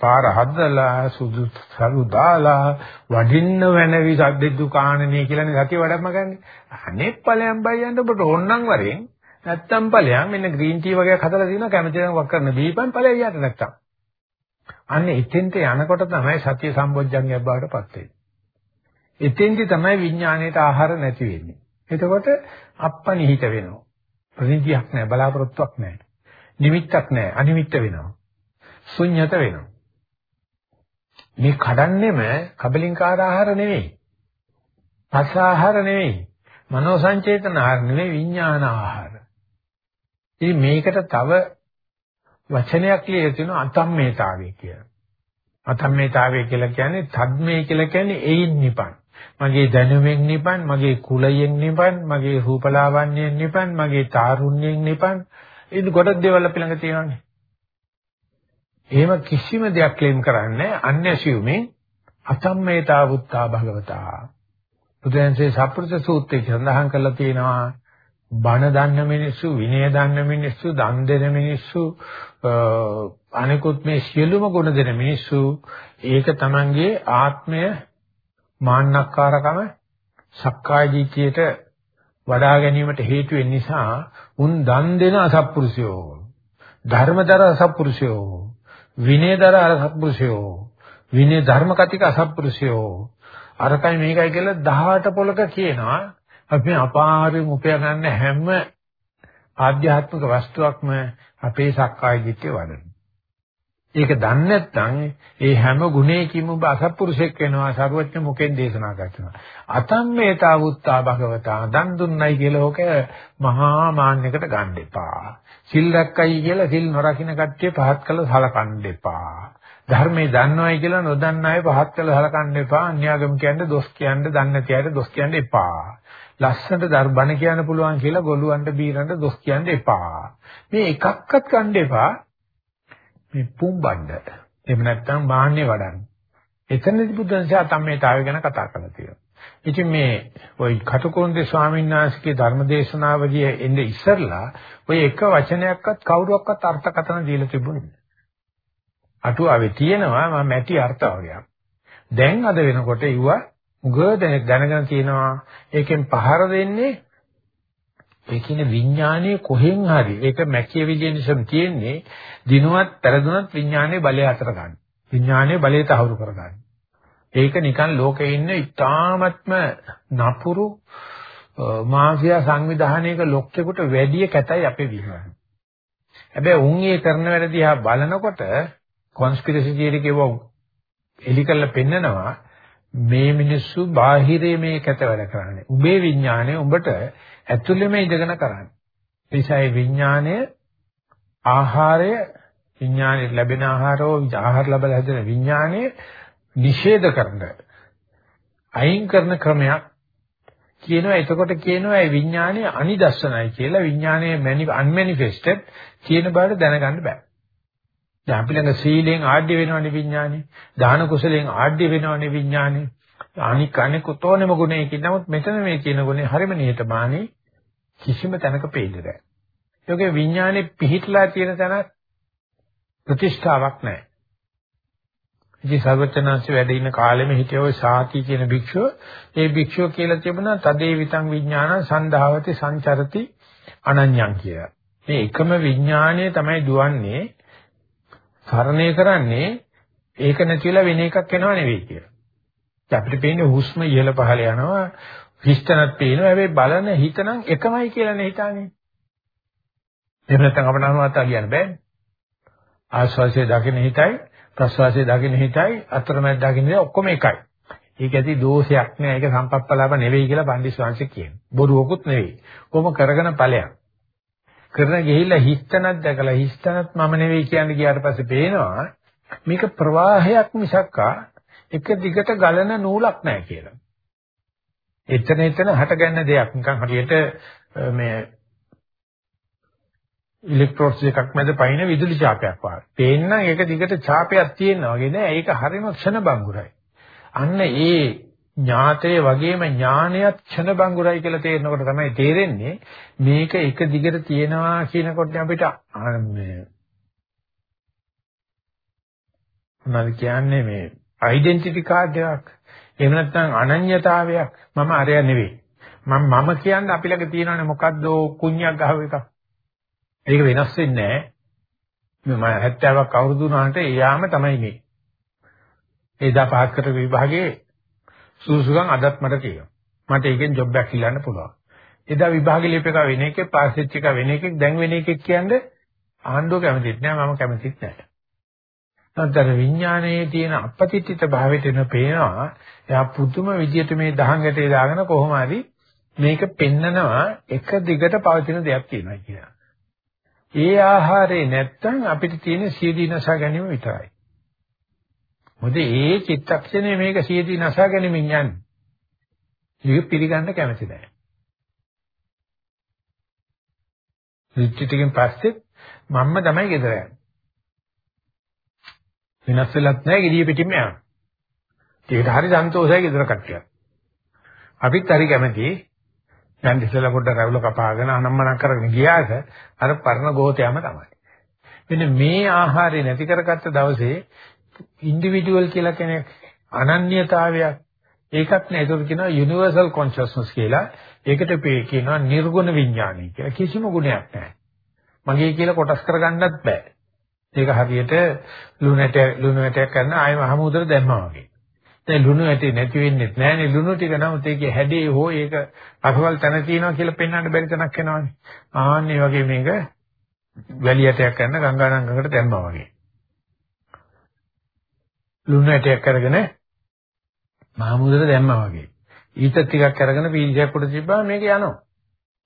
පාර හදලා සුදු සරු දාලා වඩින්න වෙනවි සද්දෙදු කාණනේ කියලානේ සතිය වඩම්ම ගන්නේ. අනේ ඵලයන් බයයන්ට ඔබට ඕන්නම් වරෙන් නැත්තම් ඵලයන් මෙන්න ග්‍රීන් ටී වගේක් හදලා තියෙනවා කැමති නම් වක් කරන දීපන් ඵලය යට නැත්තම්. අන්න එතෙන්ට යනකොට තමයි සතිය සම්බොජ්ජංගයක් බවට පත් වෙන්නේ. එතෙන්දි තමයි විඥාණයට ආහාර නැති වෙන්නේ. එතකොට අප්පනිහිත වෙනවා. ප්‍රතිජියක් නැහැ බලාපොරොත්තුවක් නැහැ. නිමිත්තක් නැහැ අනිමිත්ත වෙනවා. ශුන්්‍යත වෙනවා. මේ කඩන්නේම කබලින්කාර ආහාර නෙවෙයි. පස් ආහාර නෙවෙයි. මනෝ සංචේතන ආහාර නෙවෙයි විඥාන ආහාර. ඉතින් මේකට තව වචනයක් ලියලා තියෙනවා අතම්මේතාවය කියලා. අතම්මේතාවය කියලා කියන්නේ තද්මේ කියලා කියන්නේ එයින් නිපන්. මගේ දැනුමෙන් නිපන්, මගේ කුලයෙන් නිපන්, මගේ රූපලාවන්‍යයෙන් නිපන්, මගේ තාරුණ්‍යයෙන් නිපන්. ඒ ගොඩක් දේවල් අපි ළඟ තියෙනවානේ. එහෙම කිසිම දෙයක් ක්ලේම් කරන්නේ අන්‍යසියුමෙන් අතම්මේතාවුත්තා භගවතා. බුදුන්සේ සප්පෘත සූත්‍රයේ සඳහන් කරලා තියෙනවා බණ දන්න මිනිස්සු, විනය දන්න මිනිස්සු, දන් දෙන මිනිස්සු, අනිකුත් මේ සියලුම ගුණ දෙන මිනිස්සු ඒක තමන්ගේ ආත්මය මාන්නක්කාරකම සක්කාය දිට්ඨියට වඩා ගැනීමට හේතු වෙන නිසා උන් දන් දෙන අසත්පුරුෂයෝ ධර්මදර අසත්පුරුෂයෝ විනයදර අසත්පුරුෂයෝ විනය ධර්ම කතික අසත්පුරුෂයෝ. අරකයි මේකයි කියලා 18 පොලක කියනවා. අපි අපාරෙන් උපය ගන්න හැම ආධ්‍යාත්මික වස්තුවක්ම අපේ සක්කාය දිට්ඨිය වඩන. ඒක දන්නේ නැත්නම් ඒ හැම ගුණයකින්ම ඔබ අසත්පුරුෂෙක් වෙනවා සරුවච්ච මුකෙන් දේශනා කරනවා. අතම්මේතා වුත්තා භගවතා දන් දුන්නයි කියලා ඕක මහා මාන්නයකට ගන්න එපා. සිල් රැක්කයි කියලා සිල් නොරකින්න කට්ටිය පහත් කළ සලකන්න එපා. ධර්මයේ දන්නවයි කියලා නොදන්න අය පහත් කළ සලකන්න එපා. අන්‍යාගම කියන්නේ දොස් කියන්න දන්නේ නැති අයට දොස් කියන්න එපා. ලස්සනට දර්බණ කියන්න පුළුවන් කියලා ගොළුන්ට බීරන්ට දොස් කියන්න එපා. මේ එකක්වත් ගන්න එපා. මේ පුම්බණ්ඩ. එහෙම නැත්නම් වාහනේ වඩන්න. එතනදී බුදුන්සේ අතම්මේතාවය ගැන කතා කරලා තියෙනවා. ඉතින් මේ ওই කටුකුරුන්දේ ස්වාමීන් වහන්සේගේ ධර්මදේශනාවලිය එන්නේ ඉස්සරලා ඔය එක වචනයක්වත් කවුරුවක්වත් අර්ථකථන දීලා තිබුණේ නැහැ. අටුවාවේ තියෙනවා මම මැටි අර්ථ වගේක්. දැන් අද වෙනකොට ඉව මුග දැනගෙන තියෙනවා ඒකෙන් පහර දෙන්නේ ඒ කියන්නේ විඥානයේ කොහෙන් හරි ඒක මැකියවිලියනිසම් තියෙන්නේ දිනුවත් පෙරදුනත් විඥානයේ බලය අතර ගන්න. විඥානයේ බලය තහවුරු කර ගන්න. ඒක නිකන් ලෝකේ ඉන්න ඉතාමත්ම නපුරු මාෆියා සංවිධානයක ලොක්කෙකුට වැඩි කැතයි අපේ විඥානය. හැබැයි උන් ඒ කරන වැඩ දිහා බලනකොට කොන්ස්පිරසි තියරි කියවෝ එලි කරලා පෙන්නනවා මේ මිනිස්සු බාහිරේ මේ කැත වැඩ කරන්නේ. උඹේ විඥානය උඹට ඇතුළෙම ඉඳගෙන කරන්නේ. ඒසයි විඥානය ආහාරය විඥානයේ ලැබෙන ආහාරෝ ආහාර ලැබලා හැදෙන විඥානය නිෂේධ කරන අයින් කරන ක්‍රමයක් කියනවා එතකොට කියනවා ඒ විඥානය අනිදස්සනයි කියලා විඥානයේ අන්මැනිෆෙස්ටඩ් කියන බවට දැනගන්න බෑ. දැන් අපි ළඟ සීලෙන් ආඩ්‍ය වෙනවනේ විඥානේ. දාන කුසලෙන් ආඩ්‍ය වෙනවනේ විඥානේ. අනික් අනෙක් උතෝනෙම ගුණයකින් නමුත් මෙතන මේ කියන ගුණේ හරිම නිහතමානී කිසිම තැනක පෙළෙන්නේ නැහැ. ඒකේ විඥානේ පිහිටලා තියෙන තැන ප්‍රතිෂ්ඨාවක් නැහැ. ඉතින් සර්වචනංශ වැඩ ඉන්න කාලෙම හිටිය ඔය සාති කියන භික්ෂුව ඒ භික්ෂුව කියලා තිබුණා තදේ විතං විඥාන සන්ධාවති සංචරති අනඤ්ඤං කියලා. මේ එකම විඥානය තමයි දුවන්නේ සරණය කරන්නේ ඒක නැතිලා වෙන එකක් වෙනව නෙවෙයි කියලා. අපිට පේන්නේ හුස්ම ඉහළ පහළ යනවා හිස්තනක් පේනවා හැබැයි බලන හිතනම් එකමයි කියලානේ හිතන්නේ. එහෙම නැත්නම් අපිට අනුමත කියන්න බෑනේ. ආස්වාසිය දකින්න හිතයි ප්‍රස්වාසිය දකින්න හිතයි අතරමැද දකින්න ඔක්කොම එකයි. ඒක ඇති දෝෂයක් නෑ ඒක සම්පප්පලාප නෙවෙයි කියලා පණ්ඩිත ශාන්සි කියනවා. බොරුවකුත් නෙවෙයි. කොහොම කරගෙන ඵලයක්. කරන ගිහිල්ලා හිස්තනක් දැකලා හිස්තනත් මම නෙවෙයි කියන්නේ ගියාට පස්සේ පේනවා මේක ප්‍රවාහයක් මිසක්කා එක දිගට ගලන නූලක් නෑ කියලා. එතන එතන හටගන්න දෙයක් නිකන් හරියට මේ ඉලෙක්ට්‍රෝඩ්ස් එකක් මැද පයින් විදුලි ඡාපයක් වගේ. පේන්න ඒක දිගට ඡාපයක් තියෙනවා වගේ නෑ. ඒක හරිම ක්ෂණ බංගුරයි. අන්න ඒ ඥාතයේ වගේම ඥානයත් ක්ෂණ බංගුරයි කියලා තේරෙනකොට තමයි තේරෙන්නේ මේක එක දිගට තියෙනවා කියනකොට අපිට මේ මොනවද කියන්නේ මේ ඩෙන්ටිටි කාඩ් එකක් එහෙම නැත්නම් අනන්‍යතාවයක් මම අරය නෙවෙයි මම මම කියන්නේ අපි ළඟ තියෙනවනේ මොකද්ද කුණ්‍යක් ගහව එකක් ඒක වෙනස් වෙන්නේ නැහැ මම 70ක් අවුරුදු වුණාට එයාම තමයි මේ එදා පහත් විභාගයේ සුසුකම් අදත් මට තියෙනවා. මට ඒකෙන් ජොබ් එකක් ඉල්ලන්න පුළුවන්. එදා විභාගෙ ලියපේක වෙන එකේ පාස් වෙච්ච එක වෙන එකෙක් දැන් වෙන එකෙක් කියන්නේ ආණ්ඩුව කැමතිත් නෑ මම කැමතිත් නෑ. නැත්නම් විඥානයේ තියෙන අපපතිත්‍ිත භාවයට එන පේනවා එයා පුදුම විදියට මේ දහංගටේ දාගෙන කොහොම හරි මේක පෙන්නනවා එක දිගට පවතින දෙයක් තියෙනවා කියලා. ඒ ආහාරේ නැත්තම් අපිට තියෙන සියදීනසා ගැනීම විතරයි. මොකද ඒ චිත්තක්ෂණය මේක සියදී නසා ගැනීමෙන් යන්නේ. ඒක පිළිගන්න කැමති නැහැ. රිට්‍රීට් එකෙන් පස්සේ මම්ම තමයි ගෙදර යන්නේ. වෙනස් වෙලත් නැහැ gediya පිටින්ම යනවා. ඒකට හරි සන්තෝෂයි ගෙදර කට්ටිය. අපිත් හරි කැමති දැන් ඉස්සෙල්ලා පොඩ්ඩක් රැවුල කපාගෙන අනම්මනම් කරගෙන ගියාට අර පරණ ගෝතයම තමයි. මෙන්න මේ ආහාරය නැති කරගත්ත දවසේ ඉන්ඩිවිජුවල් කියලා කෙනෙක් අනන්‍යතාවයක් ඒකත් නෑ ඒක කියනවා යුනිවර්සල් කොන්ෂස්නස් කියලා. ඒකට කියනවා නිර්ගුණ විඥානය කියලා. කිසිම ගුණයක් නැහැ. මගේ කියලා කොටස් කරගන්නත් බෑ. ඒක හරියට ලුණු ඇට ලුණු ඇටයක් කරන ආයෙ මහමුදර දැම්මා වගේ. දැන් ලුණු ඇටි නැති වෙන්නේ නැහනේ ලුණු ටික නමුත් ඒකේ හැඩේ හෝ ඒක අසවල් තැන තියෙනවා කියලා පෙන්වන්න බැරි තැනක් එනවානේ. ආන්නේ වගේ මේක වැලි ඇටයක් කරන ගංගානංගකට දැම්මා වගේ. ලුණු ඇටයක් අරගෙන මහමුදට දැම්මා වගේ. ඊට ටිකක් අරගෙන පීඩියක් උඩ තිබ්බම මේක යනවා.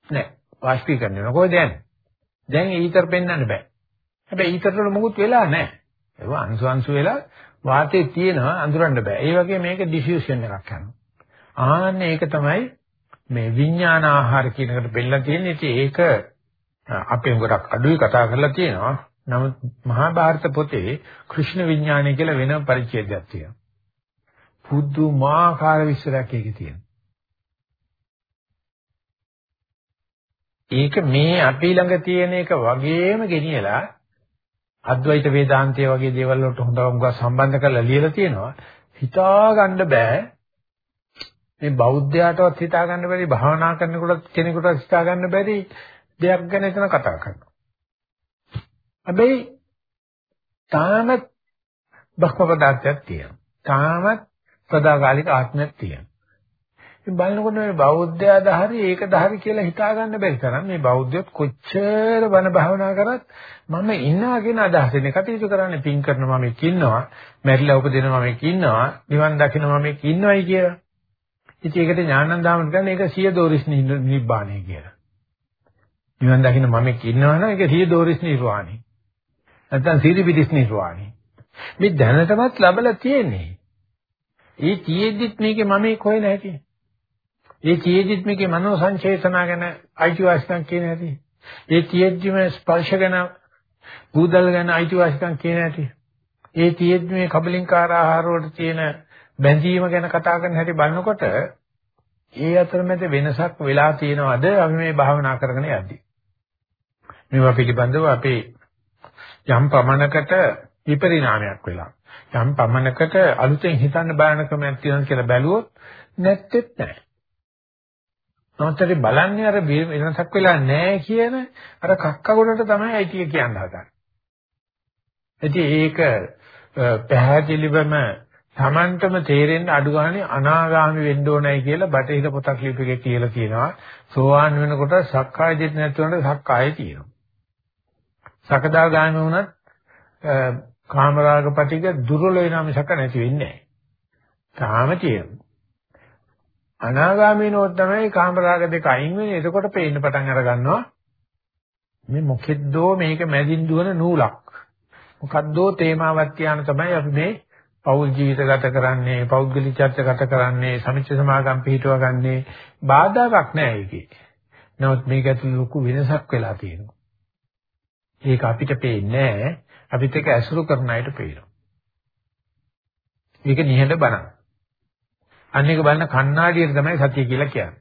නෑ. වාෂ්පීකරණය වෙනවා. කොහෙද යන්නේ? දැන් ඊතර පෙන්වන්න බෑ. හැබැයි ඊතර වල මොකුත් වෙලා නෑ. ඒක අංශු අංශු වෙලා වාතයේ තියෙනවා අඳුරන්න බෑ. ඒ වගේ මේක ඩිෆියුෂන් එකක් යනවා. ආන්නේ ඒක තමයි මේ විඥාන ආහාර කියන එකට බෙල්ලලා තියෙන්නේ. ඉතින් ඒක අපේ උගරක් අඩුයි කතා කරලා තියෙනවා. නමුත් මහා භාරත පොතේ කෘෂ්ණ විඥානය කියලා වෙන පරිච්ඡේදයක් තියෙනවා. පුදුමාකාර විස්තරයක් ඒකේ තියෙනවා. ඒක මේ අපි ළඟ තියෙන එක වගේම ගෙනියලා අද්වෛත වේදාන්තය වගේ දේවල් වලට හොඳව සම්බන්ධ කරලා ලියලා තියෙනවා. හිතා ගන්න බෑ. මේ බෞද්ධයාටවත් හිතා ගන්න බැරි භාවනා කරනකොට කෙනෙකුට හිතා ගන්න බැරි දෙයක් ගැන එතන කතා කරනවා. හැබැයි තාමත් බ්‍රහ්ම පදාර්ථයක් තියෙනවා. තාමත් සදාකාලික ආත්මයක් තියෙනවා. ඉතින් බලනකොට මේ බෞද්ධයාද හරි ඒකද හරි කියලා හිතා ගන්න බැරි තරම් මේ බෞද්ධයොත් කොච්චර බණ භාවනා කරත් මම ඉන්නවා කියන අදහසෙන් කටයුතු කරන්නේ පින් කරන මම ඉන්නවා මැරිලා උපදින මම ඉන්නවා නිවන් දකින්න මම ඉන්නවයි කියලා. ඉතින් ඒකට ඥානන්දාමන කියන්නේ ඒක සිය දෝරිස් නිබ්බාණය කියලා. නිවන් දකින්න මම ඉන්නවා නම් ඒක සිය දෝරිස් නිර්වාණි. නැත්නම් සීරි පිටිස් නිර්වාණි. මේ දැනටමත් ලැබලා තියෙන්නේ. ඒ තියෙද්දිත් මේකේ මම කොහෙ නැති. ඒ තියෙද්දිත් මේකේ මනෝ සංචේතනා ගැන අයිතිවාසිකම් කියන හැටි. ඒ තියෙද්දිම ස්පර්ශ ගැන බුදල් ගැන අයිතිවාසිකම් කියන හැටි. ඒ තියෙද්දි මේ කබලින්කාර ආහාර වලට තියෙන බැඳීම ගැන කතා කරන හැටි බලනකොට ඒ අතරමැද වෙනසක් වෙලා තියෙනවද අපි මේ භාවනා කරගෙන යද්දී. මේවා පිළිබඳව අපේ යම් ප්‍රමාණකට විපරිණාමයක් වෙලා යම් පමණකට අලුතෙන් හිතන්න බාන ක්‍රමයක් තියෙනවා කියලා බැලුවොත් නැත්තේත් නැහැ. නමුත් බලන්නේ අර වෙනසක් වෙලා නැහැ කියන අර කක්ක ගොඩට තමයි අයිතිය කියන්න හදන්නේ. ඉතින් ඒක පැහැදිලිවම Tamanටම තේරෙන්න අඩු ගානේ අනාගාමි වෙන්න ඕනයි කියලා බටහිර පොතක් ලියපෙකේ කියලා කියනවා. සෝවාන් වෙනකොට සක්කාය දිට්ඨිය නැති වුණාට සක්කාය තියෙනවා. සකදාගාමි වුණත් කාමරාග පටික දුර්වල වෙනා මිසක නැති වෙන්නේ නැහැ. තාම තියෙනවා. අනාගාමීනෝ තමයි කාමරාග දෙක අයින් වෙන්නේ. එතකොට පේන්න පටන් අර ගන්නවා. මේ මොකෙද්දෝ මේක මැදින් දුවන නූලක්. මොකද්දෝ තේමාවක් තියාන තමයි අපි මේ පෞල් ජීවිත ගත කරන්නේ, පෞද්ගලික චර්ච ගත කරන්නේ, සමිච්ච සමාගම් පිහිටව ගන්නේ බාධාවක් නෑ ඒකේ. නමුත් මේක ඇතුළේ ලොකු වෙනසක් වෙලා තියෙනවා. ඒක අපිට පේන්නේ නෑ. අපිත් එක්ක ඇසුරු කරන අයට පේනවා. මේක නිහඬ බණ. අන්න එක බලන කණ්ණාඩියට තමයි සතිය කියලා කියන්නේ.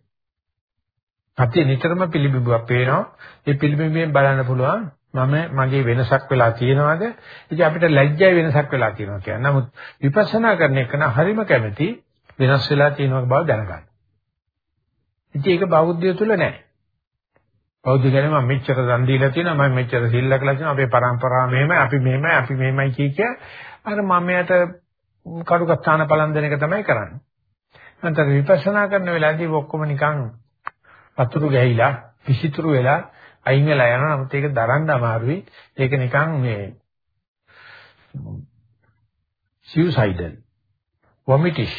සතිය නිතරම පිළිබිඹුවක් පේනවා. ඒ පිළිබිඹුවෙන් බලන්න පුළුවන් මම මගේ වෙනසක් වෙලා තියෙනවද? ඉතින් අපිට ලැජ්ජයි වෙනසක් වෙලා තියෙනවා කියන්නේ. නමුත් විපස්සනා කරන එක නම් හරිම කැමැති වෙනස් වෙලා තියෙන බව දැනගන්න. ඉතින් ඒක බෞද්ධය තුල නැහැ. බෞද්ධ කියන්නේ මම මෙච්චර දන් දීලා තියෙනවා මම මෙච්චර සිල් ලකලා තියෙනවා අපේ પરම්පරාව මෙහෙමයි අපි මෙහෙමයි අපි මෙහෙමයි කිය කිය අර මමයට කඩුකස්ථාන පලන් දෙන එක තමයි කරන්නේ. නැත්නම් විපස්සනා කරන වෙලාවදී ඔක්කොම නිකන් වතුරු ගැහිලා පිසිතුරු වෙලා අයින් වෙලා යනවා නමුත් ඒක දරන්න අමාරුයි. ඒක නිකන් මේ suicidal vomitish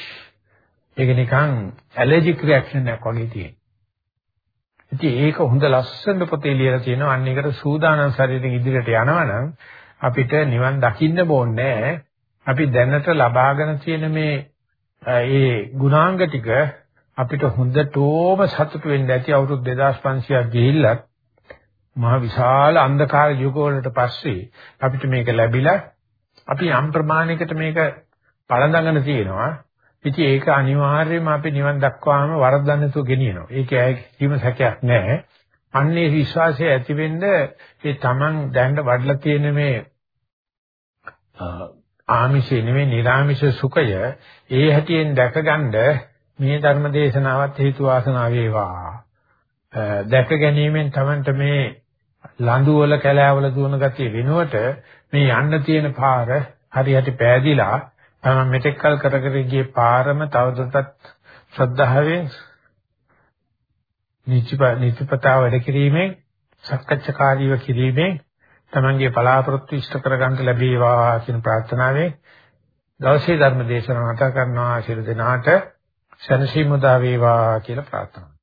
ඒක නිකන් allergic reaction එකක් වගේ තියෙනවා. ඉතින් ඒක හොඳ ලස්සන පොතේ ලියලා තියෙනවා. අන්න ඒකට සූදානම් ශරීරයෙන් ඉදිරියට යනවනම් අපිට නිවන් දකින්න ඕනේ අපි දැනට ලබාගෙන තියෙන මේ ඒ ගුණාංග ටික අපිට හොඳටම සතුටු වෙන්න ඇති අවුරුදු 2500ක් ගිහිල්ලත් මහ විශාල අන්ධකාර යුග වලට පස්සේ අපිට මේක ලැබිලා අපි යම් ප්‍රමාණයකට මේක පළඳගෙන තියෙනවා. ඉතින් ඒක අනිවාර්යයෙන්ම අපි නිවන් දක්වාම වරද්දන්න නැතුව ගෙනියනවා. ඒක ඇයිම සැකයක් නැහැ. අන්නේ විශ්වාසය ඇති වෙන්න ඒ Taman දැන්න වඩලා තියෙන මේ ආමිෂේ නෙමෙයි නිර්ආමිෂ සුඛය ඒ හැටියෙන් දැකගන්න මේ ධර්ම දේශනාවත් හේතු වාසනා වේවා. දැක ගැනීමෙන් Tamanට මේ ලඳු වල කැලෑවල දුවන ගතිය වෙනුවට මේ යන්න තියෙන පාර හරියට පෑදිලා තමයි මෙතෙක් කල් කර කර ගියේ පාරම තවදුරටත් ශ්‍රද්ධාවෙන් නිචිපතාව වැඩ කිරීමෙන් සක්කච්ඡාකාරීව කිරීමෙන් තමන්ගේ බලාපොරොත්තු ඉෂ්ට කරගන්න ලැබේවා කියන ප්‍රාර්ථනාවෙන් දවසේ ධර්ම දේශනාව නැත කරනවා. ශිරු දිනාට සනසීමුදා වේවා කියලා ප්‍රාර්ථනා